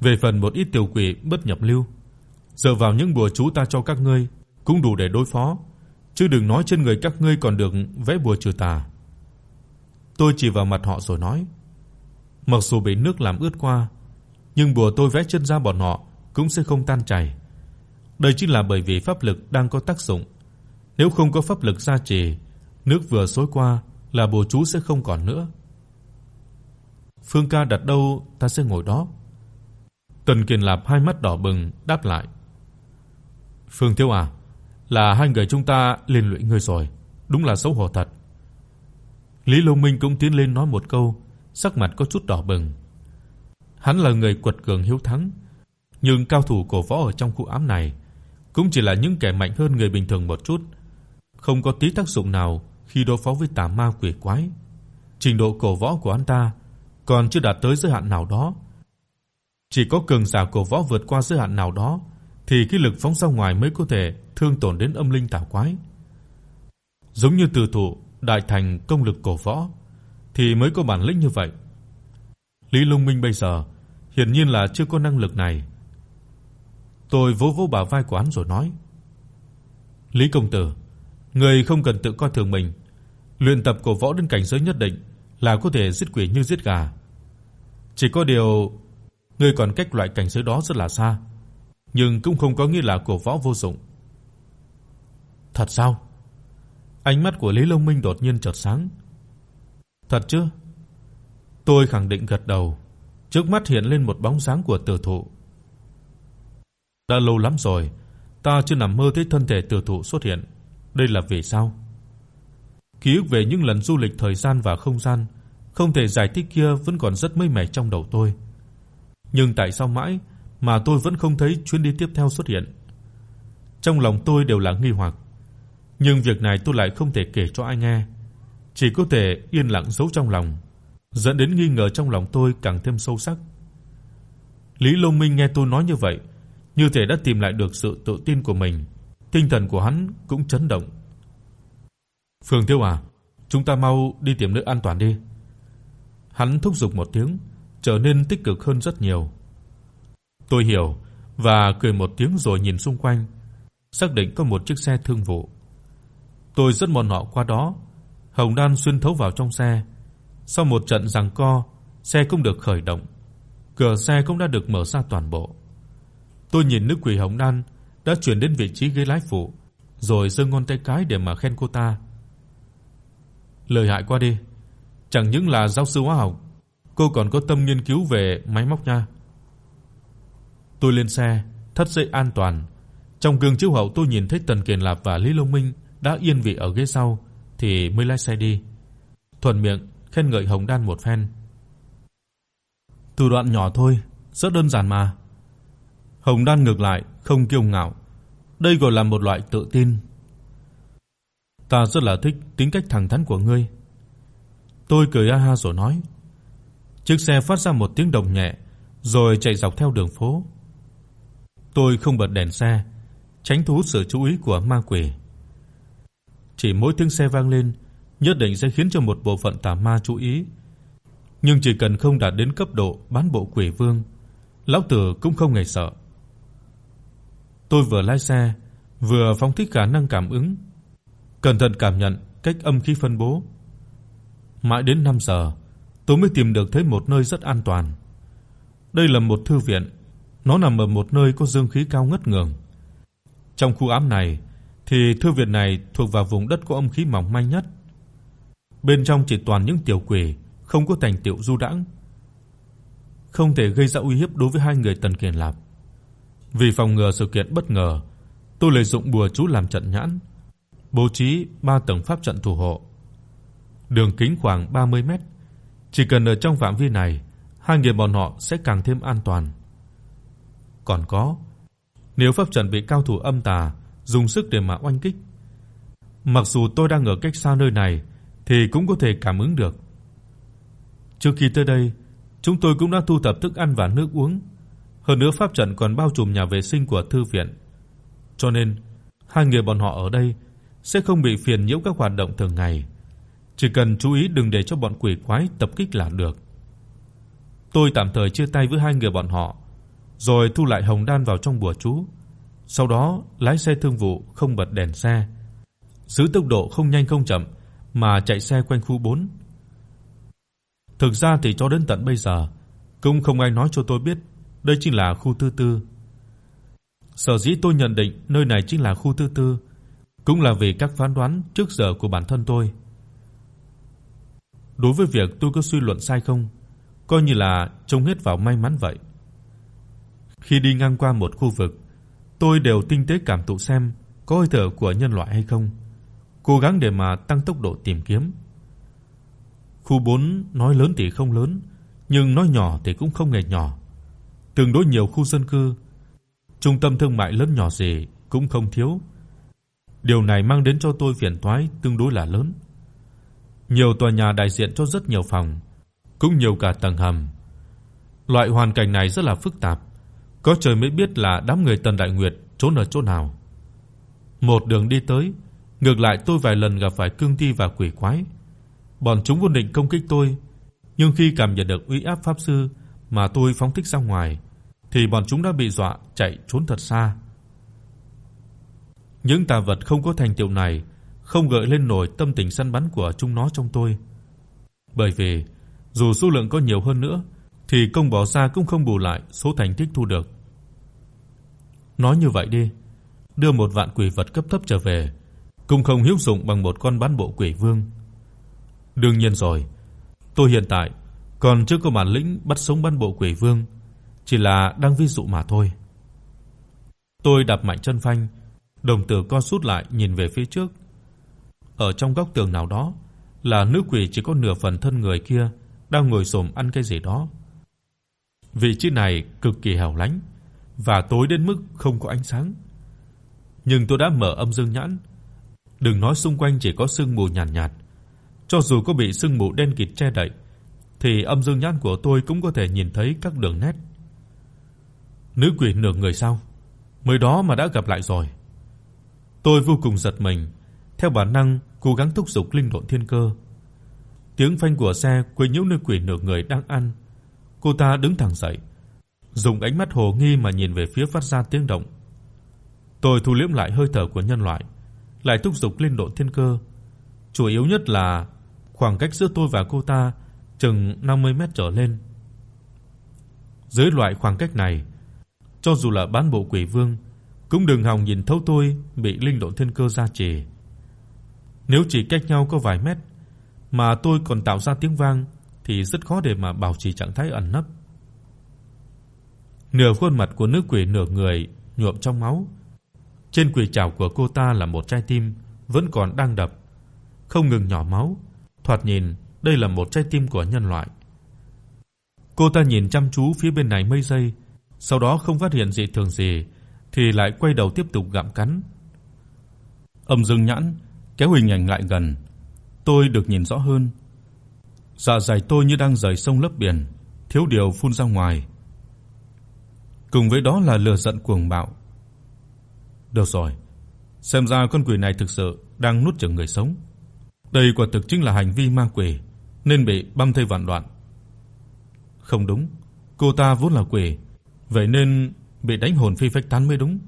Về phần một ít tiểu quỷ bất nhập lưu, dựa vào những bùa chú ta cho các ngươi cũng đủ để đối phó, chứ đừng nói trên người các ngươi còn được vẽ bùa trừ tà. Tôi chỉ vào mặt họ rồi nói: Mặc dù bị nước làm ướt qua, nhưng bùa tôi vẽ trên da bọn họ cũng sẽ không tan chảy. Đây chính là bởi vì pháp lực đang có tác dụng. Nếu không có pháp lực gia trì, nước vừa xối qua là bùa chú sẽ không còn nữa. Phương ca đặt đâu ta sẽ ngồi đó. Tần Kiền Lạp hai mắt đỏ bừng đáp lại. Phương Thiếu à, là hai người chúng ta liên lụy ngươi rồi, đúng là xấu hổ thật. Lý Long Minh cũng tiến lên nói một câu, sắc mặt có chút đỏ bừng. Hắn là người quật cường hiếu thắng, nhưng cao thủ cổ võ ở trong khu ám này cũng chỉ là những kẻ mạnh hơn người bình thường một chút, không có tí tác dụng nào khi đối phó với tà ma quỷ quái. Trình độ cổ võ của hắn ta còn chưa đạt tới giới hạn nào đó. Chỉ có cường giả cổ võ vượt qua giới hạn nào đó thì khí lực phóng ra ngoài mới có thể thương tổn đến âm linh tà quái. Giống như từ thủ đại thành công lực cổ võ thì mới có bản lĩnh như vậy. Lý Long Minh bây giờ hiển nhiên là chưa có năng lực này. Tôi vỗ vỗ bả vai của hắn rồi nói: "Lý công tử, người không cần tự coi thường mình, luyện tập cổ võ đến cảnh giới nhất định là có thể giết quỷ như giết gà. Chỉ có điều người còn cách loại cảnh giới đó rất là xa, nhưng cũng không có nghĩa là cổ võ vô dụng." "Thật sao?" Ánh mắt của Lý Long Minh đột nhiên chợt sáng. "Thật chứ?" Tôi khẳng định gật đầu. Trước mắt hiện lên một bóng dáng của Tử Thụ. Đã lâu lắm rồi, ta chưa nằm mơ thấy thân thể Tử Thụ xuất hiện. Đây là vì sao? Ký ức về những lần du lịch thời gian và không gian không thể giải thích kia vẫn còn rất mới mẻ trong đầu tôi. Nhưng tại sao mãi mà tôi vẫn không thấy chuyến đi tiếp theo xuất hiện? Trong lòng tôi đều là nghi hoặc. Nhưng việc này tôi lại không thể kể cho ai nghe, chỉ có thể yên lặng giấu trong lòng dẫn đến nghi ngờ trong lòng tôi càng thêm sâu sắc. Lý Long Minh nghe tôi nói như vậy, như thể đã tìm lại được sự tự tin của mình, tinh thần của hắn cũng chấn động. "Phương Tiêu à, chúng ta mau đi tìm nơi an toàn đi." Hắn thúc giục một tiếng, trở nên tích cực hơn rất nhiều. Tôi hiểu và cười một tiếng rồi nhìn xung quanh, xác định có một chiếc xe thương vụ. Tôi rất mòn họ qua đó, Hồng Đan xuyên thấu vào trong xe. Sau một trận giằng co, xe cũng được khởi động. Cửa xe cũng đã được mở ra toàn bộ. Tôi nhìn nữ quỷ Hồng Đan đã chuyển đến vị trí ghế lái phụ, rồi giơ ngón tay cái để mà khen cô ta. lời hại quá đi, chẳng những là giáo sư hóa học, cô còn có tâm nghiên cứu về máy móc nha. Tôi lên xe, thắt dây an toàn. Trong gương chiếu hậu tôi nhìn thấy Tần Kiền Lạp và Lý Long Minh đã yên vị ở ghế sau thì mới lái xe đi. Thuần miệng khen ngợi Hồng Đan một phen. Thủ đoạn nhỏ thôi, rất đơn giản mà. Hồng Đan ngược lại không kiêu ngạo, đây gọi là một loại tự tin. Ta rất là thích tính cách thẳng thắn của ngươi. Tôi cười ha ha rồi nói. Chiếc xe phát ra một tiếng động nhẹ rồi chạy dọc theo đường phố. Tôi không bật đèn xe, tránh thu hút sự chú ý của ma quỷ. Chỉ mỗi tiếng xe vang lên, nhất định sẽ khiến cho một bộ phận tà ma chú ý. Nhưng chỉ cần không đạt đến cấp độ bán bộ quỷ vương, lão tử cũng không hề sợ. Tôi vừa lái xe, vừa phóng thích khả năng cảm ứng, cẩn thận cảm nhận cách âm khí phân bố. Mãi đến 5 giờ, tôi mới tìm được thấy một nơi rất an toàn. Đây là một thư viện, nó nằm ở một nơi có dương khí cao ngất ngường. Trong khu ám này thì thư viện này thuộc vào vùng đất có âm khí mỏng manh nhất. Bên trong chỉ toàn những tiểu quỷ, không có thành tựu du đãng, không thể gây ra uy hiếp đối với hai người Tần Kiền Lạp. Vì phòng ngừa sự kiện bất ngờ, tôi lợi dụng bùa chú làm trận nhãn, bố trí ba tầng pháp trận thủ hộ. Đường kính khoảng 30 mét, chỉ cần ở trong phạm vi này, hai người bọn họ sẽ càng thêm an toàn. Còn có, nếu pháp trận bị cao thủ âm tà dùng sức để mà oanh kích, mặc dù tôi đang ở cách xa nơi này thì cũng có thể cảm ứng được. Trước khi tới đây, chúng tôi cũng đã thu thập thức ăn và nước uống hơn nữa pháp trận còn bao trùm nhà vệ sinh của thư viện. Cho nên, hai người bọn họ ở đây sẽ không bị phiền nhiễu các hoạt động thường ngày, chỉ cần chú ý đừng để cho bọn quỷ quái tập kích là được. Tôi tạm thời chia tay với hai người bọn họ, rồi thu lại hồng đan vào trong bùa chú. Sau đó, lái xe thương vụ không bật đèn xe, giữ tốc độ không nhanh không chậm mà chạy xe quanh khu 4. Thực ra thì cho đến tận bây giờ cũng không ai nói cho tôi biết đây chính là khu tư tư. Sở dĩ tôi nhận định nơi này chính là khu tư tư, cũng là vì các phán đoán trước giờ của bản thân tôi. Đối với việc tôi có suy luận sai không, coi như là trông hết vào may mắn vậy. Khi đi ngang qua một khu vực, tôi đều tinh tế cảm thụ xem có hơi thở của nhân loại hay không, cố gắng để mà tăng tốc độ tìm kiếm. Khu 4 nói lớn thì không lớn, nhưng nói nhỏ thì cũng không hề nhỏ tương đối nhiều khu dân cư, trung tâm thương mại lớn nhỏ gì cũng không thiếu. Điều này mang đến cho tôi phiền toái tương đối là lớn. Nhiều tòa nhà đại diện cho rất nhiều phòng, cũng nhiều cả tầng hầm. Loại hoàn cảnh này rất là phức tạp, có trời mới biết là đám người Tần Đại Nguyệt trốn ở chỗ nào. Một đường đi tới, ngược lại tôi vài lần gặp phải cương thi và quỷ quái. Bọn chúng vốn định công kích tôi, nhưng khi cảm nhận được uy áp pháp sư mà tôi phóng thích ra ngoài, thì bọn chúng đã bị dọa chạy trốn thật xa. Những tà vật không có thành tựu này không gợi lên nổi tâm tình săn bắn của chúng nó trong tôi. Bởi vì dù số lượng có nhiều hơn nữa thì công bỏ ra cũng không bù lại số thành tích thu được. Nói như vậy đi, đưa một vạn quỷ vật cấp thấp trở về cũng không hữu dụng bằng một con bán bộ quỷ vương. Đương nhiên rồi, tôi hiện tại còn chưa có bản lĩnh bắt sống bán bộ quỷ vương chỉ là đang ví dụ mà thôi. Tôi đạp mạnh chân phanh, đồng tử co rút lại nhìn về phía trước. Ở trong góc tường nào đó là nữ quỷ chỉ có nửa phần thân người kia đang ngồi xổm ăn cái gì đó. Vị trí này cực kỳ hẻo lánh và tối đến mức không có ánh sáng. Nhưng tôi đã mở âm dương nhãn, đừng nói xung quanh chỉ có sương mù nhàn nhạt, nhạt, cho dù có bị sương mù đen kịt che đậy thì âm dương nhãn của tôi cũng có thể nhìn thấy các đường nét. Nữ quỷ nửa người sao? Mới đó mà đã gặp lại rồi. Tôi vô cùng giật mình, theo bản năng cố gắng thúc giục linh độn thiên cơ. Tiếng phanh của xe quấy nhiễu nữ quỷ nửa người đang ăn, cô ta đứng thẳng dậy, dùng ánh mắt hồ nghi mà nhìn về phía phát ra tiếng động. Tôi thu liễm lại hơi thở của nhân loại, lại thúc giục lên độ thiên cơ. Chủ yếu nhất là khoảng cách giữa tôi và cô ta chừng 50 mét trở lên. Dưới loại khoảng cách này, cho dù là bán bộ quỷ vương cũng đừng hòng nhìn thấu tôi bị linh độ thiên cơ gia trì. Nếu chỉ cách nhau có vài mét mà tôi còn tạo ra tiếng vang thì rất khó để mà bảo trì trạng thái ẩn nấp. Nửa khuôn mặt của nữ quỷ nửa người nhuộm trong máu. Trên quỷ trảo của cô ta là một trái tim vẫn còn đang đập, không ngừng nhỏ máu, thoạt nhìn đây là một trái tim của nhân loại. Cô ta nhìn chăm chú phía bên này mấy giây, sau đó không phát hiện dị thường gì thì lại quay đầu tiếp tục gặm cắn. Âm Dương Nhãn kéo hình ảnh lại gần, tôi được nhìn rõ hơn. Dạ dày tôi như đang rời sông lấp biển, thiếu điều phun ra ngoài. Cùng với đó là lửa giận cuồng bạo. Được rồi, xem ra con quỷ này thực sự đang nuốt chửng người sống. Đây quả thực chính là hành vi ma quỷ, nên bị băm thây vạn đoạn. Không đúng, cô ta vốn là quỷ, vậy nên bị đánh hồn phi phách tán mới đúng.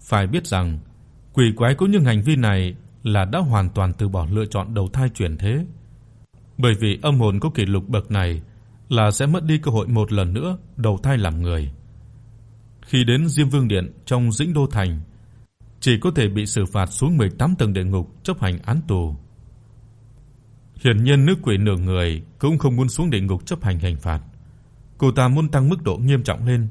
Phải biết rằng, quỷ quái có những hành vi này là đã hoàn toàn từ bỏ lựa chọn đầu thai chuyển thế. Bởi vì âm hồn có kỷ lục bậc này là sẽ mất đi cơ hội một lần nữa đầu thai làm người. Khi đến Diêm Vương điện trong Dĩnh Đô thành, chỉ có thể bị xử phạt xuống 18 tầng địa ngục chấp hành án tù. Hiển nhiên nữ quỷ nửa người cũng không muốn xuống địa ngục chấp hành hình phạt. Cô ta muốn tăng mức độ nghiêm trọng lên,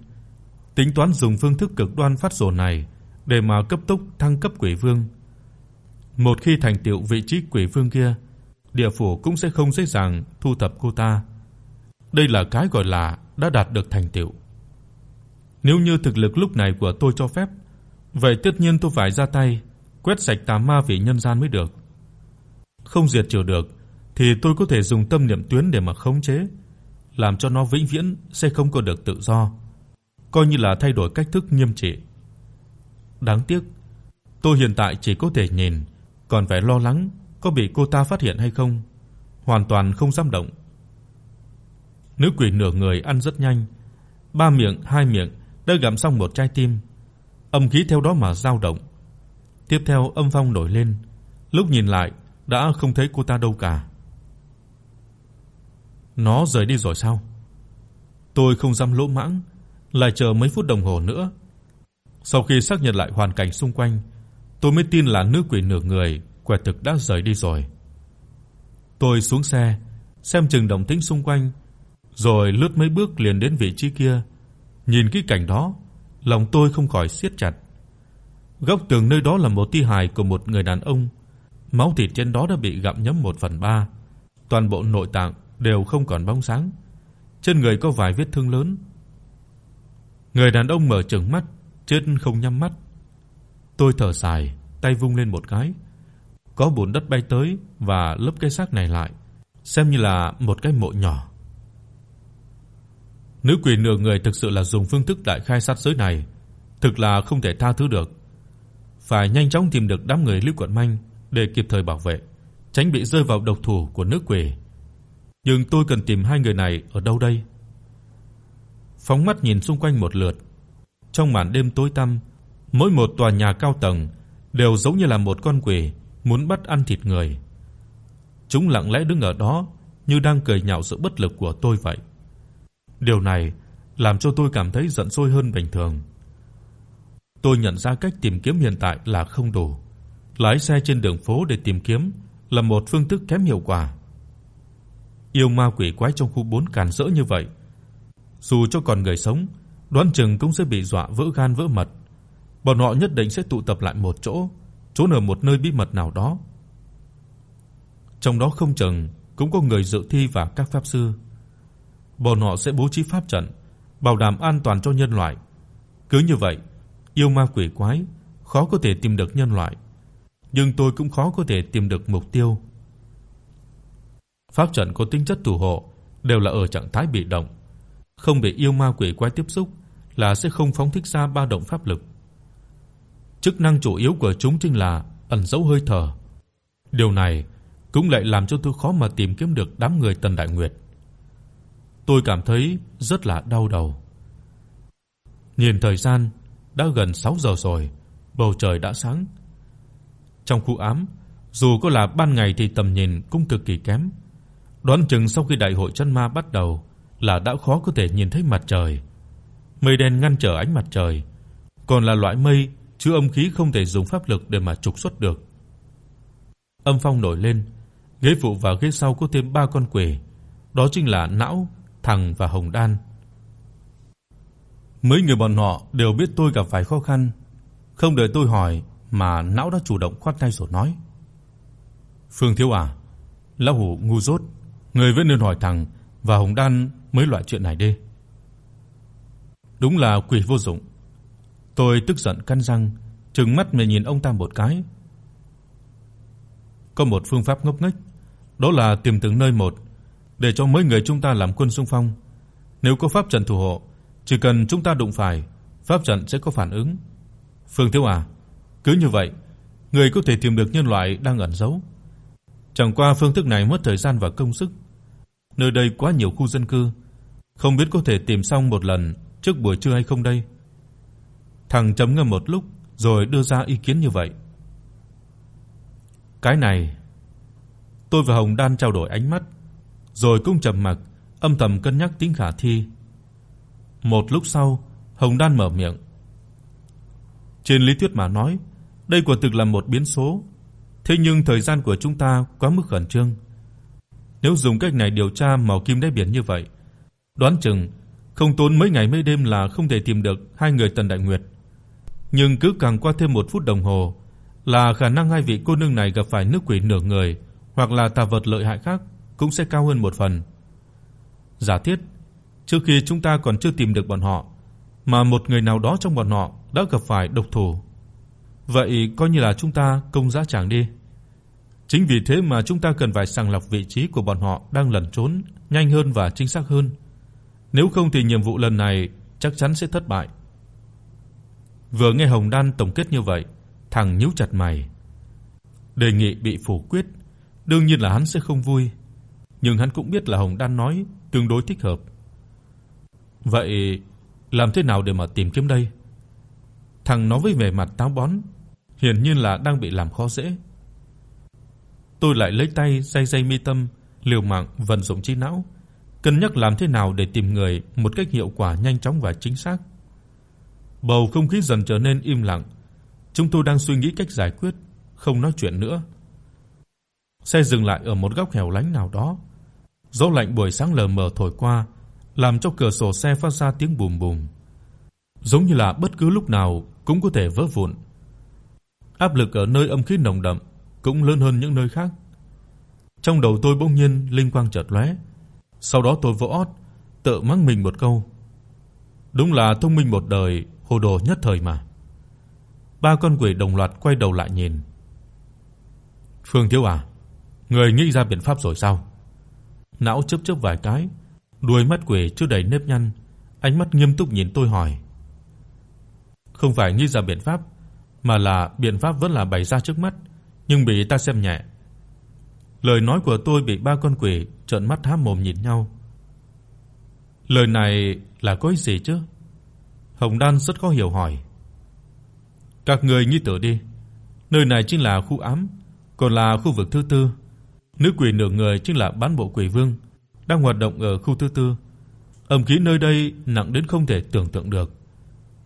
tính toán dùng phương thức cực đoan phát rồ này để mà cấp tốc thăng cấp quỷ vương. Một khi thành tựu vị trí quỷ vương kia, địa phủ cũng sẽ không dễ dàng thu thập cô ta. Đây là cái gọi là đã đạt được thành tựu. Nếu như thực lực lúc này của tôi cho phép, vậy tất nhiên tôi phải ra tay quét sạch tà ma vị nhân gian mới được. Không diệt trừ được thì tôi có thể dùng tâm niệm tuyến để mà khống chế, làm cho nó vĩnh viễn sẽ không có được tự do, coi như là thay đổi cách thức nghiêm trị. Đáng tiếc, tôi hiện tại chỉ có thể nhìn, còn phải lo lắng có bị cô ta phát hiện hay không, hoàn toàn không dám động. Nữ quỷ nửa người ăn rất nhanh, ba miệng hai miệng đã gặm xong một trái tim. Âm khí theo đó mà dao động. Tiếp theo âm phong nổi lên, lúc nhìn lại đã không thấy cô ta đâu cả. Nó rời đi rồi sao? Tôi không dám lỗ mãng, lại chờ mấy phút đồng hồ nữa. Sau khi xác nhận lại hoàn cảnh xung quanh, tôi mới tin là nữ quỷ nửa người quả thực đã rời đi rồi. Tôi xuống xe, xem chừng động tĩnh xung quanh, rồi lướt mấy bước liền đến vị trí kia. Nhìn cái cảnh đó, lòng tôi không khỏi siết chặt. Góc tường nơi đó là một thi hài của một người đàn ông, máu thịt trên đó đã bị gặm nhấm 1/3, toàn bộ nội tạng đều không còn bóng sáng. Trên người có vài vết thương lớn. Người đàn ông mở trừng mắt, chết không nhắm mắt. Tôi thở dài, tay vung lên một cái, có bùn đất bay tới và lấp cái xác này lại, xem như là một cái mộ nhỏ. Nữ quỷ nửa người thực sự là dùng phương thức đại khai sát giới này, thực là không thể tha thứ được. Phải nhanh chóng tìm được đám người Lưu Quận Manh để kịp thời bảo vệ, tránh bị rơi vào độc thủ của nữ quỷ. Nhưng tôi cần tìm hai người này ở đâu đây? Phóng mắt nhìn xung quanh một lượt. Trong màn đêm tối tăm, mỗi một tòa nhà cao tầng đều giống như là một con quỷ muốn bắt ăn thịt người. Chúng lặng lẽ đứng ở đó như đang cười nhạo sự bất lực của tôi vậy. Điều này làm cho tôi cảm thấy giận sôi hơn bình thường. Tôi nhận ra cách tìm kiếm hiện tại là không đủ. Lái xe trên đường phố để tìm kiếm là một phương thức kém hiệu quả. Yêu ma quỷ quái trong khu 4 càn rỡ như vậy, dù cho còn người sống, đoán chừng cũng sẽ bị dọa vỡ gan vỡ mật. Bọn họ nhất định sẽ tụ tập lại một chỗ, trốn ở một nơi bí mật nào đó. Trong đó không chừng cũng có người dự thi và các pháp sư bọn họ sẽ bố trí pháp trận, bảo đảm an toàn cho nhân loại. Cứ như vậy, yêu ma quỷ quái khó có thể tìm được nhân loại, nhưng tôi cũng khó có thể tìm được mục tiêu. Pháp trận có tính chất thủ hộ đều là ở trạng thái bị động, không bị yêu ma quỷ quái tiếp xúc là sẽ không phóng thích ra ba động pháp lực. Chức năng chủ yếu của chúng chính là ẩn giấu hơi thở. Điều này cũng lại làm cho tôi khó mà tìm kiếm được đám người Tần Đại Nguyệt. tôi cảm thấy rất là đau đầu. Nhìn thời gian, đã gần 6 giờ rồi, bầu trời đã sáng. Trong khu ám, dù có là ban ngày thì tầm nhìn cũng cực kỳ kém. Đoán chừng sau khi đại hội chân ma bắt đầu là đã khó có thể nhìn thấy mặt trời. Mây đen ngăn trở ánh mặt trời, còn là loại mây chứ âm khí không thể dùng pháp lực để mà trục xuất được. Âm phong nổi lên, ghế phụ và ghế sau có thêm ba con quỷ, đó chính là Não, Thằng và Hồng Đan. Mấy người bọn họ đều biết tôi gặp phải khó khăn, không đợi tôi hỏi mà Não đã chủ động khoát tay rồi nói: "Phương thiếu à, lão hủ ngu dốt, người vẫn nên hỏi Thằng và Hồng Đan mới loại chuyện này đi." Đúng là quỷ vô dụng. Tôi tức giận cắn răng, trừng mắt mà nhìn ông ta một cái. Có một phương pháp ngốc nghếch, đó là tìm từng nơi một để cho mấy người chúng ta làm quân xung phong. Nếu có pháp trận thủ hộ, chỉ cần chúng ta đụng phải, pháp trận sẽ có phản ứng. Phương Thiếu à, cứ như vậy, người có thể tìm được nhân loại đang ẩn giấu. Chẳng qua phương thức này mất thời gian và công sức. Nơi đây quá nhiều khu dân cư, không biết có thể tìm xong một lần trước buổi trưa hay không đây. Thằng chấm ngâm một lúc rồi đưa ra ý kiến như vậy. Cái này, tôi và Hồng Đan trao đổi ánh mắt, rồi cũng trầm mặc, âm thầm cân nhắc tính khả thi. Một lúc sau, Hồng Đan mở miệng. Trên lý thuyết mà nói, đây quả thực là một biến số, thế nhưng thời gian của chúng ta quá mức khẩn trương. Nếu dùng cách này điều tra màu kim đáy biển như vậy, đoán chừng không tốn mấy ngày mấy đêm là không thể tìm được hai người Tần Đại Nguyệt. Nhưng cứ càng qua thêm một phút đồng hồ là khả năng hai vị cô nương này gặp phải nước quỷ nửa người hoặc là tà vật lợi hại khác cũng sẽ cao hơn một phần. Giả thiết, trước khi chúng ta còn chưa tìm được bọn họ, mà một người nào đó trong bọn họ đã gặp phải độc thủ. Vậy coi như là chúng ta công giá chẳng đi. Chính vì thế mà chúng ta cần phải sàng lọc vị trí của bọn họ đang lẩn trốn nhanh hơn và chính xác hơn. Nếu không thì nhiệm vụ lần này chắc chắn sẽ thất bại. Vừa nghe Hồng Đan tổng kết như vậy, thằng nhíu chặt mày. Đề nghị bị phủ quyết, đương nhiên là hắn sẽ không vui, nhưng hắn cũng biết là Hồng Đan nói tương đối thích hợp. Vậy làm thế nào để mà tìm kiếm đây? Thằng nói với vẻ mặt táo bón, hiển nhiên là đang bị làm khó dễ. Tôi lại lấy tay day day mi tâm, liều mạng vận dụng trí não, cân nhắc làm thế nào để tìm người một cách hiệu quả nhanh chóng và chính xác. Bầu không khí dần trở nên im lặng. Chúng tôi đang suy nghĩ cách giải quyết, không nói chuyện nữa. Xe dừng lại ở một góc hẻo lánh nào đó. Gió lạnh buổi sáng lờ mờ thổi qua, làm cho cửa sổ xe phát ra tiếng bùm bùm, giống như là bất cứ lúc nào cũng có thể vỡ vụn. Áp lực ở nơi âm khí nồng đậm cũng lớn hơn những nơi khác. Trong đầu tôi bỗng nhiên linh quang chợt lóe, sau đó tôi vỗ ót, tự mắng mình một câu. Đúng là thông minh một đời, hồ đồ nhất thời mà. Ba con quỷ đồng loạt quay đầu lại nhìn. Phương Thiếu à, người nghĩ ra biện pháp rồi sao? Não chớp chớp vài cái, đuôi mắt quỷ chưa đầy nếp nhăn, ánh mắt nghiêm túc nhìn tôi hỏi. Không phải nghĩ ra biện pháp, mà là biện pháp vẫn là bày ra trước mắt, nhưng bị ta xem nhẹ. Lời nói của tôi bị ba con quỷ trợn mắt há mồm nhìn nhau. Lời này là có ý gì chứ? Hồng Đan rất khó hiểu hỏi. Các người nghĩ tự đi, nơi này chính là khu ám, còn là khu vực thứ tư. Nữ quỷ nửa người chính là bán bộ quỷ vương đang hoạt động ở khu thứ tư. Âm khí nơi đây nặng đến không thể tưởng tượng được.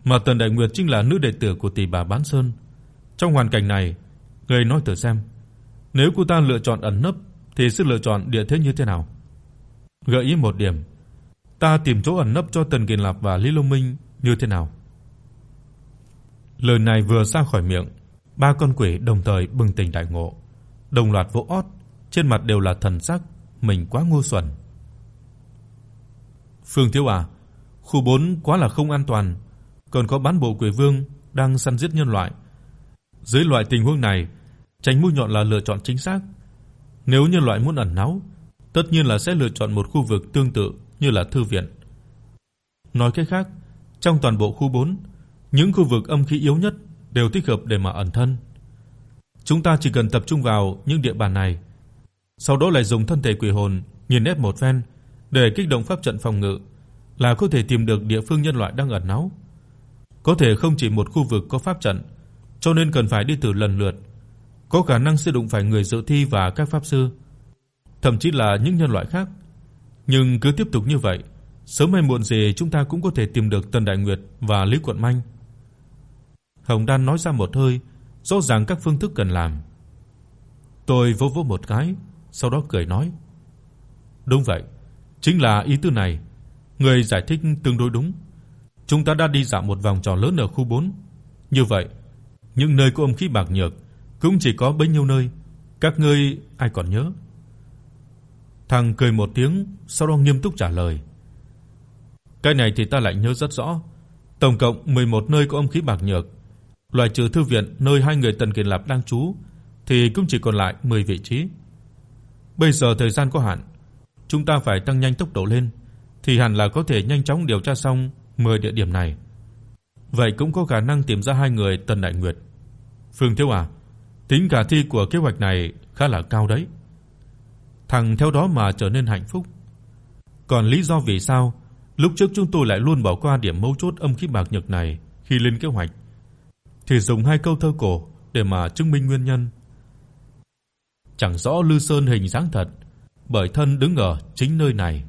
Mà Tần Đại Nguyệt chính là nữ đệ tử của tỷ bà Bán Sơn. Trong hoàn cảnh này, người nói thử xem, nếu cô ta lựa chọn ẩn nấp thì sẽ lựa chọn địa thế như thế nào? Gợi ý một điểm, ta tìm chỗ ẩn nấp cho Tần Kiền Lạp và Lý Long Minh như thế nào? Lời này vừa ra khỏi miệng, ba con quỷ đồng thời bừng tỉnh đại ngộ, đồng loạt vỗ ót, trên mặt đều là thần sắc mình quá ngu xuẩn. Phương Thiếu à, khu 4 quá là không an toàn, còn có bán bộ quỷ vương đang săn giết nhân loại. Dưới loại tình huống này, tránh mũi nhọn là lựa chọn chính xác. Nếu nhân loại muốn ẩn náu, tất nhiên là sẽ lựa chọn một khu vực tương tự như là thư viện. Nói cách khác, trong toàn bộ khu 4, những khu vực âm khí yếu nhất đều thích hợp để mà ẩn thân. Chúng ta chỉ cần tập trung vào những địa bàn này, sau đó lại dùng thân thể quỷ hồn nghiền ép một phen để kích động pháp trận phòng ngự là có thể tìm được địa phương nhân loại đang ẩn náu. Có thể không chỉ một khu vực có pháp trận, cho nên cần phải đi thử lần lượt. Có khả năng sẽ đụng phải người dự thi và các pháp sư, thậm chí là những nhân loại khác. Nhưng cứ tiếp tục như vậy, sớm hay muộn gì chúng ta cũng có thể tìm được Tần Đại Nguyệt và Lý Quận Manh. Hồng Đan nói ra một hơi, rõ ràng các phương thức cần làm. Tôi vỗ vỗ một cái, sau đó cười nói: "Đúng vậy, chính là ý tư này, người giải thích tương đối đúng. Chúng ta đã đi dạo một vòng tròn lớn ở khu 4. Như vậy, những nơi có âm khí bạc nhược cũng chỉ có bấy nhiêu nơi, các ngươi ai còn nhớ?" Thằng cười một tiếng, sau đó nghiêm túc trả lời: "Cái này thì ta lại nhớ rất rõ, tổng cộng 11 nơi có âm khí bạc nhược, loại trừ thư viện nơi hai người Tần Kiền Lạp đang trú thì cũng chỉ còn lại 10 vị trí. Bây giờ thời gian có hạn, chúng ta phải tăng nhanh tốc độ lên thì hẳn là có thể nhanh chóng điều tra xong 10 địa điểm này. Vậy cũng có khả năng tìm ra hai người Tần Đại Nguyệt. Phương Thiếu à, tính cả thi của kế hoạch này khá là cao đấy. Thằng theo đó mà trở nên hạnh phúc. Còn lý do vì sao lúc trước chúng tôi lại luôn bỏ qua điểm mấu chốt âm khí bạc nhược này khi lên kế hoạch thì dùng hai câu thơ cổ để mà chứng minh nguyên nhân. Chẳng rõ Lư Sơn hình dáng thật, bởi thân đứng ở chính nơi này.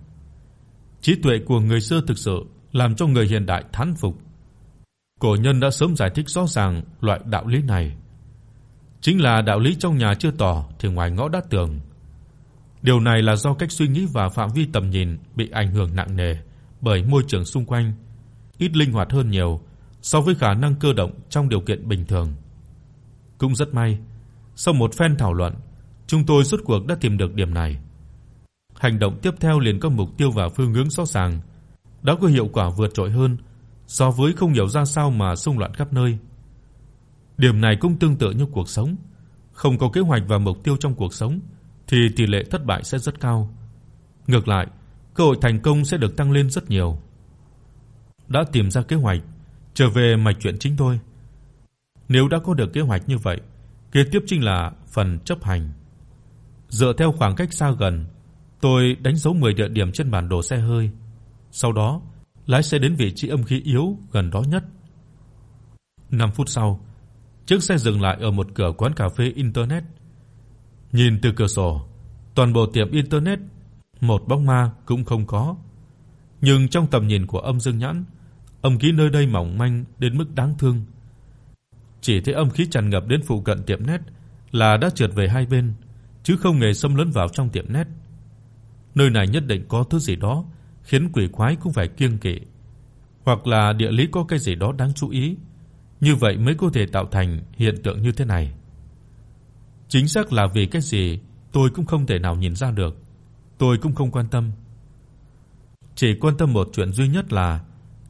Trí tuệ của người xưa thực sự làm cho người hiện đại thán phục. Cổ nhân đã sớm giải thích rõ ràng loại đạo lý này. Chính là đạo lý trong nhà chưa tỏ thì ngoài ngõ đã tường. Điều này là do cách suy nghĩ và phạm vi tầm nhìn bị ảnh hưởng nặng nề bởi môi trường xung quanh, ít linh hoạt hơn nhiều so với khả năng cơ động trong điều kiện bình thường. Cũng rất may, sau một phen thảo luận, chúng tôi rốt cuộc đã tìm được điểm này. Hành động tiếp theo liền có mục tiêu và phương hướng rõ ràng, đã có hiệu quả vượt trội hơn so với không hiểu ra sao mà xung loạn khắp nơi. Điểm này cũng tương tự như cuộc sống, không có kế hoạch và mục tiêu trong cuộc sống thì tỷ lệ thất bại sẽ rất cao. Ngược lại, cơ hội thành công sẽ được tăng lên rất nhiều. Đã tìm ra kế hoạch, trở về mạch chuyện chính thôi. Nếu đã có được kế hoạch như vậy, kế tiếp chính là phần chấp hành. Dựa theo khoảng cách xa gần, tôi đánh dấu 10 địa điểm trên bản đồ xe hơi. Sau đó, lái xe đến vị trí âm khí yếu gần đó nhất. 5 phút sau, chiếc xe dừng lại ở một cửa quán cà phê internet. Nhìn từ cửa sổ, toàn bộ tiệm internet một bóng ma cũng không có. Nhưng trong tầm nhìn của Âm Dương Nhãn, âm khí nơi đây mỏng manh đến mức đáng thương. Chỉ thấy âm khí tràn ngập đến phụ cận tiệm nét là đã trượt về hai bên, chứ không hề xâm lấn vào trong tiệm nét. Nơi này nhất định có thứ gì đó khiến quỷ quái cũng phải kiêng kỵ, hoặc là địa lý có cái gì đó đáng chú ý, như vậy mới có thể tạo thành hiện tượng như thế này. Chính xác là vì cái gì, tôi cũng không thể nào nhìn ra được. Tôi cũng không quan tâm. Chỉ quan tâm một chuyện duy nhất là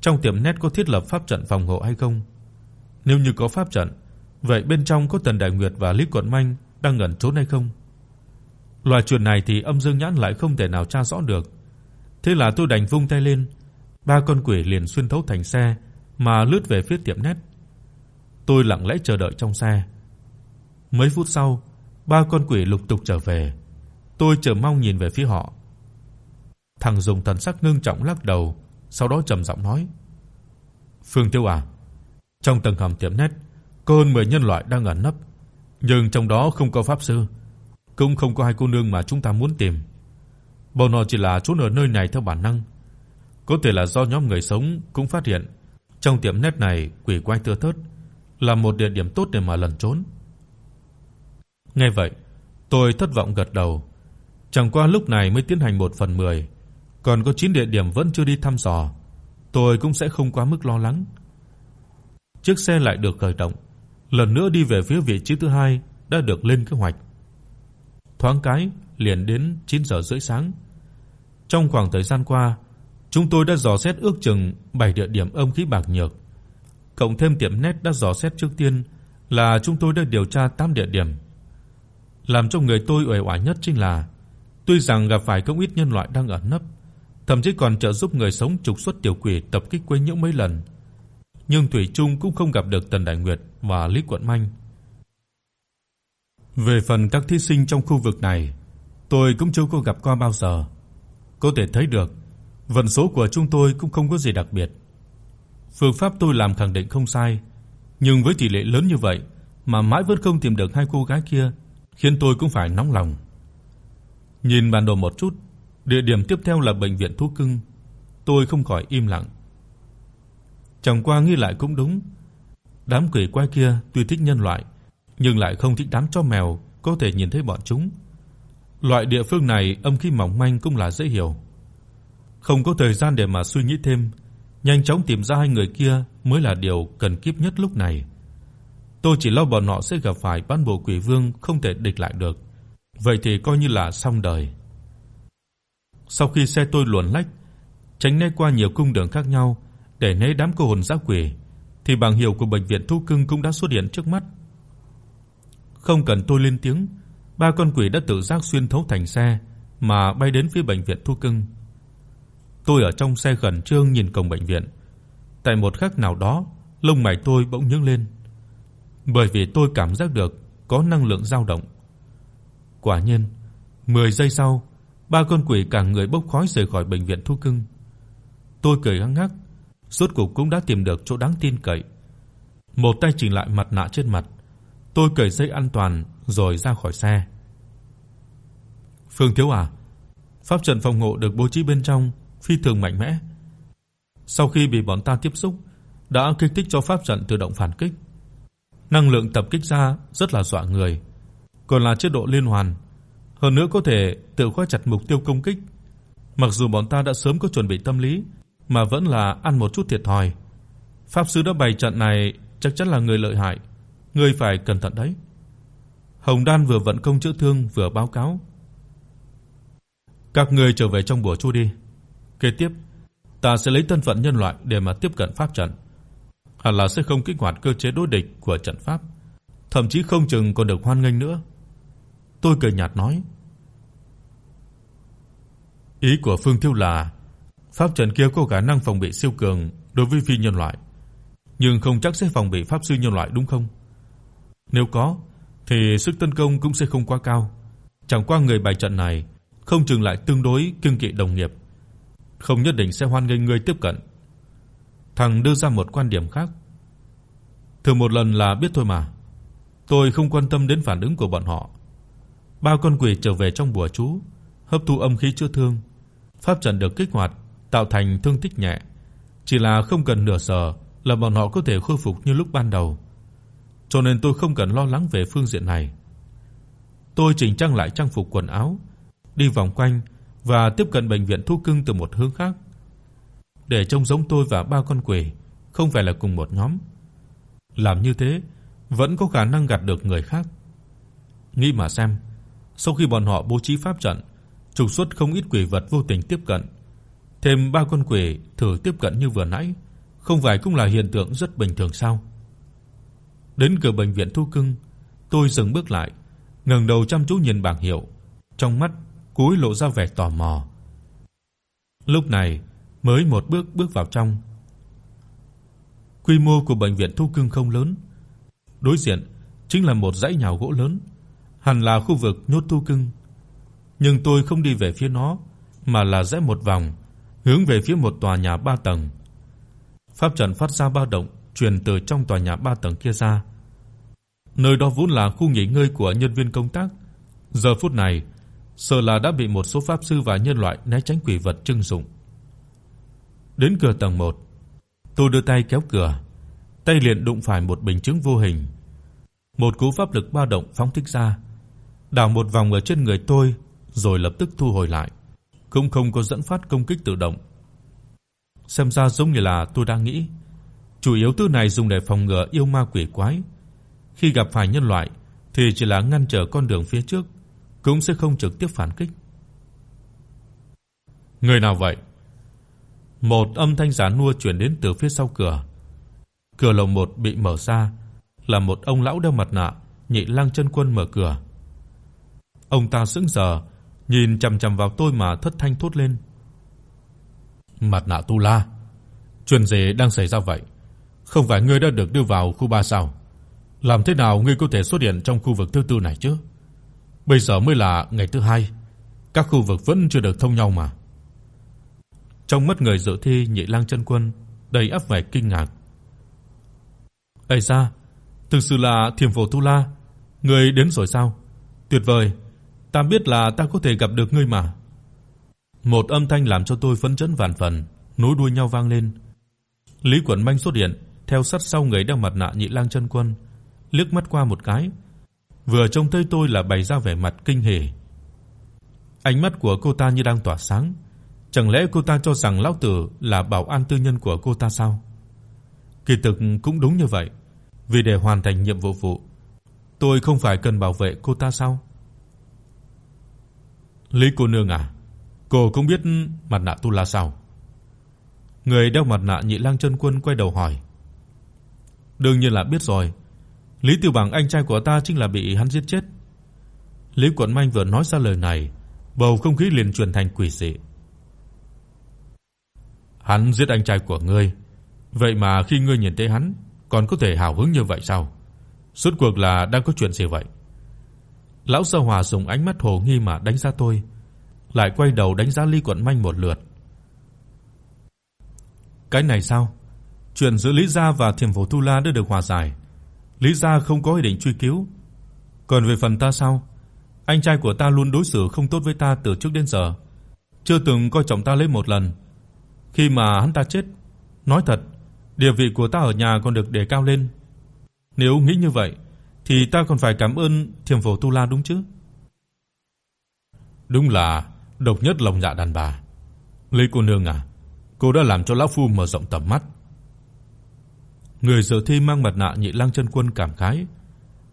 trong tiệm net có thiết lập pháp trận phòng hộ hay không. Nếu như có pháp trận, vậy bên trong có Tần Đại Nguyệt và Lý Quận Minh đang ẩn trốn hay không? Loại chuyện này thì Âm Dương Nhãn lại không thể nào tra rõ được. Thế là tôi đành vung tay lên, ba con quỷ liền xuyên thấu thành xe mà lướt về phía tiệm net. Tôi lặng lẽ chờ đợi trong xe. Mấy phút sau, ba con quỷ lục tục trở về. Tôi chờ mong nhìn về phía họ. Thằng dùng thần sắc ngưng trọng lắc đầu, sau đó trầm giọng nói: "Phương Tiêu à, trong tầng hầm tiệm net có hơn 10 nhân loại đang ẩn nấp, nhưng trong đó không có pháp sư, cũng không có hai cô nương mà chúng ta muốn tìm. Bọn họ chỉ là trốn ở nơi này theo bản năng. Có thể là do nhóm người sống cũng phát hiện trong tiệm net này quỷ quái thưa thớt, là một địa điểm tốt để mà lẩn trốn." Nghe vậy, tôi thất vọng gật đầu. Chẳng qua lúc này mới tiến hành 1 phần 10, còn có 9 địa điểm vẫn chưa đi thăm dò, tôi cũng sẽ không quá mức lo lắng. Chiếc xe lại được khởi động, lần nữa đi về phía vị trí thứ hai đã được lên kế hoạch. Thoáng cái liền đến 9 giờ rưỡi sáng. Trong khoảng thời gian qua, chúng tôi đã dò xét ước chừng 7 địa điểm âm khí bạc nhược. Cộng thêm tiệm net đã dò xét trước tiên là chúng tôi đã điều tra 8 địa điểm. Làm cho người tôi uể oải nhất chính là tuy rằng gặp phải không ít nhân loại đang ẩn nấp, thậm chí còn trợ giúp người sống trục xuất tiểu quỷ tập kích quấy nhiễu mấy lần, nhưng thủy chung cũng không gặp được Tần Đại Nguyệt và Lý Quận Minh. Về phần các thí sinh trong khu vực này, tôi cũng chưa có gặp qua bao giờ. Có thể thấy được, vận số của chúng tôi cũng không có gì đặc biệt. Phương pháp tôi làm khẳng định không sai, nhưng với tỷ lệ lớn như vậy mà mãi vẫn không tìm được hai cô gái kia, khiến tôi cũng phải nóng lòng. Nhìn bản đồ một chút, địa điểm tiếp theo là bệnh viện thú cưng, tôi không khỏi im lặng. Chẳng qua nghĩ lại cũng đúng, đám quỷ quái kia tuy thích nhân loại, nhưng lại không thích đám chó mèo có thể nhìn thấy bọn chúng. Loại địa phương này âm khí mỏng manh cũng là dễ hiểu. Không có thời gian để mà suy nghĩ thêm, nhanh chóng tìm ra hai người kia mới là điều cần kiếp nhất lúc này. Tôi chỉ lo bọn họ sẽ gặp phải bán bộ quỷ vương không thể địch lại được. Vậy thì coi như là xong đời. Sau khi xe tôi luồn lách, tránh né qua nhiều cung đường khác nhau để né đám cô hồn dã quỷ, thì bảng hiệu của bệnh viện thú cưng cũng đã xuất hiện trước mắt. Không cần tôi lên tiếng, ba con quỷ đã tự giác xuyên thấu thành xe mà bay đến phía bệnh viện thú cưng. Tôi ở trong xe gần trương nhìn cổng bệnh viện. Tại một khắc nào đó, lông mày tôi bỗng nhướng lên, bởi vì tôi cảm giác được có năng lượng dao động. Quả nhiên, 10 giây sau, ba con quỷ cả người bốc khói rời khỏi bệnh viện thú cưng. Tôi cười hăng ngắc, rốt cuộc cũng đã tìm được chỗ đáng tin cậy. Một tay chỉnh lại mặt nạ trên mặt, tôi cởi dây an toàn rồi ra khỏi xe. Phương Thiếu à, pháp trận phòng hộ được bố trí bên trong phi thường mạnh mẽ. Sau khi bị bọn ta tiếp xúc, đã kích thích cho pháp trận tự động phản kích. Năng lượng tập kích ra rất là dọa người, còn là chế độ liên hoàn, hơn nữa có thể tự khóa chặt mục tiêu công kích. Mặc dù bọn ta đã sớm có chuẩn bị tâm lý, mà vẫn là ăn một chút thiệt thòi. Pháp sư đã bày trận này chắc chắn là người lợi hại, ngươi phải cẩn thận đấy. Hồng Đan vừa vận công chữa thương vừa báo cáo. Các ngươi trở về trong bùa chú đi. Kế tiếp, ta sẽ lấy thân phận nhân loại để mà tiếp cận pháp trận. Hẳn là sẽ không kích hoạt cơ chế đối địch của trận pháp, thậm chí không chừng còn được hoan nghênh nữa. Tôi cười nhạt nói. Ý của Phương Thiêu là pháp trận kia có khả năng phòng bị siêu cường đối với phi nhân loại, nhưng không chắc sẽ phòng bị pháp sư nhân loại đúng không? Nếu có thì sức tấn công cũng sẽ không quá cao. Chẳng qua người bài trận này không chừng lại tương đối kiêng kỵ đồng nghiệp, không nhất định sẽ hoan nghênh người tiếp cận. Thằng đưa ra một quan điểm khác. Thử một lần là biết thôi mà. Tôi không quan tâm đến phản ứng của bọn họ. Ba con quỷ trở về trong bùa chú, hấp thu âm khí chữa thương. Pháp trận được kích hoạt, tạo thành thương tích nhẹ, chỉ là không cần nửa giờ là bọn họ có thể khôi phục như lúc ban đầu. Cho nên tôi không cần lo lắng về phương diện này. Tôi chỉnh trang lại trang phục quần áo, đi vòng quanh và tiếp cận bệnh viện thú cưng từ một hướng khác. Để trông giống tôi và ba con quỷ, không phải là cùng một nhóm. Làm như thế vẫn có khả năng gạt được người khác. Nghĩ mà xem, sau khi bọn họ bố trí pháp trận, trục xuất không ít quỷ vật vô tình tiếp cận, thêm ba con quỷ thử tiếp cận như vừa nãy, không phải cũng là hiện tượng rất bình thường sao? Đến cửa bệnh viện thu cưng, tôi dừng bước lại, ngẩng đầu chăm chú nhìn bảng hiệu, trong mắt cúi lộ ra vẻ tò mò. Lúc này, mới một bước bước vào trong. Quy mô của bệnh viện thu cưng không lớn, đối diện chính là một dãy nhà gỗ lớn, hẳn là khu vực nhốt thú cưng. Nhưng tôi không đi về phía nó, mà là rẽ một vòng, hướng về phía một tòa nhà 3 tầng. Pháp trận phát ra ba động truyền từ trong tòa nhà 3 tầng kia ra. Nơi đó vốn là khu nghỉ ngơi của nhân viên công tác, giờ phút này sợ là đã bị một số pháp sư và nhân loại né tránh quỷ vật trưng dụng. Đến cửa tầng 1, tôi đưa tay kéo cửa, tay liền đụng phải một bình chứng vô hình. Một cú pháp lực ba động phóng thích ra, đảo một vòng ở trên người tôi rồi lập tức thu hồi lại, cũng không có dẫn phát công kích tự động. Xem ra giống như là tôi đang nghĩ, chủ yếu thứ này dùng để phòng ngừa yêu ma quỷ quái. Khi gặp phải nhân loại thì chỉ là ngăn trở con đường phía trước, cũng sẽ không trực tiếp phản kích. Người nào vậy? Một âm thanh giản nua truyền đến từ phía sau cửa. Cửa lồng một bị mở ra, là một ông lão đeo mặt nạ, Nhị Lang chân quân mở cửa. Ông ta sững sờ, nhìn chằm chằm vào tôi mà thất thanh thốt lên. Mặt nạ Tu La, chuyện gì đang xảy ra vậy? Không phải ngươi đã được đưa vào khu 3 sao? Làm thế nào ngươi có thể xuất hiện trong khu vực thứ tư này chứ? Bây giờ mới là ngày thứ hai, các khu vực vẫn chưa được thông nhau mà. Trong mắt người dự thi Nhị Lang chân quân đầy ắp vẻ kinh ngạc. "Ây da, thực sự là Thiểm Phổ Tu La, ngươi đến rồi sao? Tuyệt vời, ta biết là ta có thể gặp được ngươi mà." Một âm thanh làm cho tôi phấn chấn vạn phần, nối đuôi nhau vang lên. Lý Quẩn Minh xuất hiện, theo sát sau người đeo mặt nạ Nhị Lang chân quân, liếc mắt qua một cái, vừa trông thấy tôi là bày ra vẻ mặt kinh hỉ. Ánh mắt của cô ta như đang tỏa sáng, chẳng lẽ cô ta cho rằng lão tử là bảo an tư nhân của cô ta sao? Kỳ thực cũng đúng như vậy, vì để hoàn thành nhiệm vụ phụ, tôi không phải cần bảo vệ cô ta sao? Lý cô nương à, cô không biết mặt nạ tu la sao? Người đeo mặt nạ Nhị Lang chân quân quay đầu hỏi. Đương nhiên là biết rồi. Lý Tiểu Bằng anh trai của ta chính là bị hắn giết chết. Lý Quận Minh vừa nói ra lời này, bầu không khí liền chuyển thành quỷ dị. Hắn giết anh trai của ngươi, vậy mà khi ngươi nhìn thấy hắn, còn có thể hào hứng như vậy sao? Suốt cuộc là đang có chuyện gì vậy? Lão sơ Hòa dùng ánh mắt hồ nghi mà đánh giá tôi, lại quay đầu đánh giá Lý Quận Minh một lượt. Cái này sao? Chuyện giữa Lý gia và Thiểm Phổ Tu La đã được hòa giải. Lý gia không có ý định truy cứu. Còn về phần ta sao? Anh trai của ta luôn đối xử không tốt với ta từ trước đến giờ, chưa từng coi trọng ta lấy một lần. Khi mà hắn ta chết, nói thật, địa vị của ta ở nhà còn được đề cao lên. Nếu nghĩ như vậy thì ta còn phải cảm ơn Thiểm Phổ Tu La đúng chứ? Đúng là độc nhất lòng dạ đàn bà. Lý cô nương à, cô đã làm cho lão phu mở rộng tầm mắt. Người dự thi mang mặt nạ Nhị Lang chân quân cảm khái.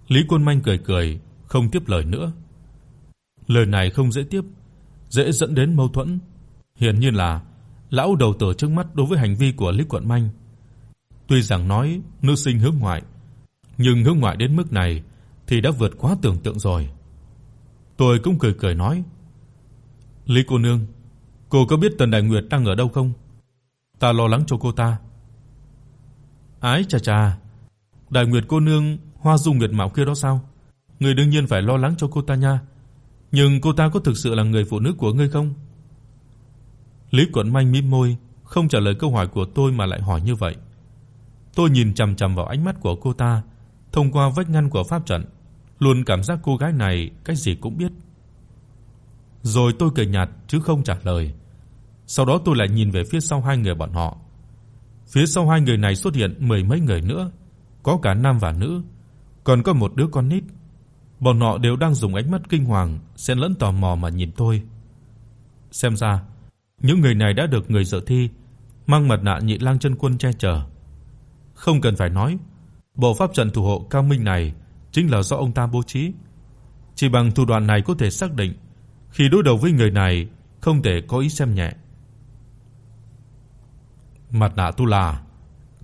Lý Quân Minh cười cười, không tiếp lời nữa. Lời này không dễ tiếp, dễ dẫn đến mâu thuẫn. Hiển nhiên là lão đầu tử trước mắt đối với hành vi của Lý Quận Minh. Tuy rằng nói nữ sinh hướng ngoại, nhưng hướng ngoại đến mức này thì đã vượt quá tưởng tượng rồi. Tôi cũng cười cười nói: "Lý cô nương, cô có biết Tần Đại Nguyệt đang ở đâu không? Ta lo lắng cho cô ta." Ái chà chà, Đại Nguyệt cô nương hoa dung nguyệt mạo kia đó sao? Ngươi đương nhiên phải lo lắng cho cô ta nha. Nhưng cô ta có thực sự là người phụ nữ của ngươi không? Lý Quẩn manh mím môi, không trả lời câu hỏi của tôi mà lại hỏi như vậy. Tôi nhìn chằm chằm vào ánh mắt của cô ta, thông qua vách ngăn của pháp trận, luôn cảm giác cô gái này cái gì cũng biết. Rồi tôi cười nhạt chứ không trả lời. Sau đó tôi lại nhìn về phía sau hai người bọn họ. Phía sau hai người này xuất hiện mười mấy người nữa, có cả nam và nữ, còn có một đứa con nít. Bọn họ đều đang dùng ánh mắt kinh hoàng xen lẫn tò mò mà nhìn tôi. Xem ra, những người này đã được người dự thi mang mặt nạ Nhị Lang chân quân che chở. Không cần phải nói, bộ pháp trận thủ hộ cao minh này chính là do ông ta bố trí. Chỉ bằng thủ đoạn này có thể xác định khi đối đầu với người này không thể có ý xem nhẹ. Mặt nạ Tu La,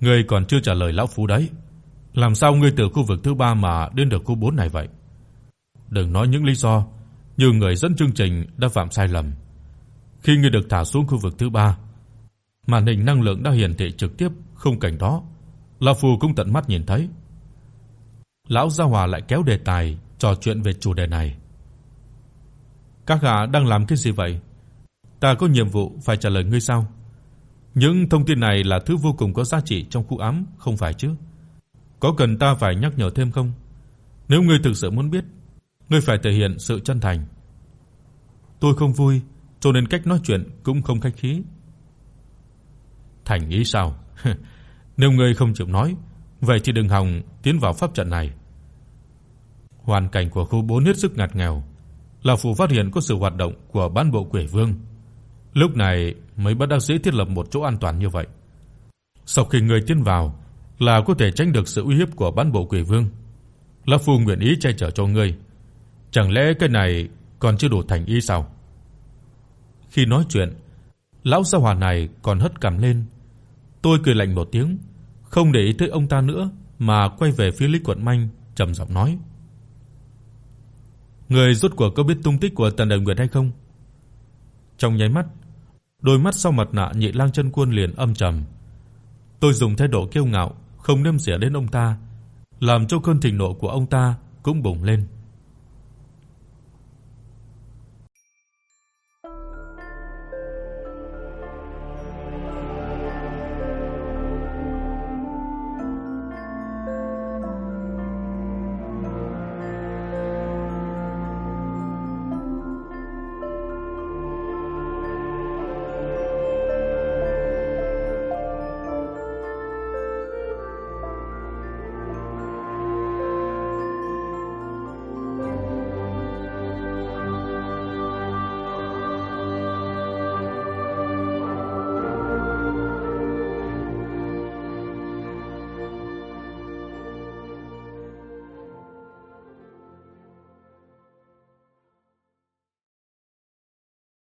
ngươi còn chưa trả lời lão phu đấy. Làm sao ngươi từ khu vực thứ 3 mà đến được khu 4 này vậy? Đừng nói những lý do như người dẫn chương trình đã phạm sai lầm. Khi ngươi được thả xuống khu vực thứ 3, màn hình năng lượng đã hiển thị trực tiếp khung cảnh đó, lão phu cũng tận mắt nhìn thấy. Lão Gia Hòa lại kéo đề tài trò chuyện về chủ đề này. Các hạ đang làm cái gì vậy? Ta có nhiệm vụ phải trả lời ngươi sao? Những thông tin này là thứ vô cùng có giá trị trong khu ám, không phải chứ? Có cần ta phải nhắc nhở thêm không? Nếu ngươi thực sự muốn biết, ngươi phải thể hiện sự chân thành. Tôi không vui, cho nên cách nói chuyện cũng không khách khí. Thành ý sao? Nếu ngươi không chịu nói, vậy thì đừng hòng tiến vào pháp trận này. Hoàn cảnh của khu 4 hết sức ngặt nghèo, lão phu phát hiện có sự hoạt động của bán bộ quỷ vương. Lúc này mới bắt đầu sĩ thiết lập một chỗ an toàn như vậy. Sau khi người tiến vào là có thể tránh được sự uy hiếp của bán bộ quỷ vương. Lão phu nguyện ý che chở cho ngươi. Chẳng lẽ cái này còn chưa đủ thành ý sao? Khi nói chuyện, lão gia hỏa này còn hất cằm lên. Tôi cười lạnh một tiếng, không để ý tới ông ta nữa mà quay về phía Lý Quận Minh, trầm giọng nói: "Người rốt cuộc có biết tung tích của Tần Đại Nguyệt hay không?" Trong nháy mắt, đôi mắt sau mặt nạ Nhị Lang chân quân liền âm trầm. Tôi dùng thái độ kiêu ngạo, không nêm xỉa đến ông ta, làm cho cơn thịnh nộ của ông ta cũng bùng lên.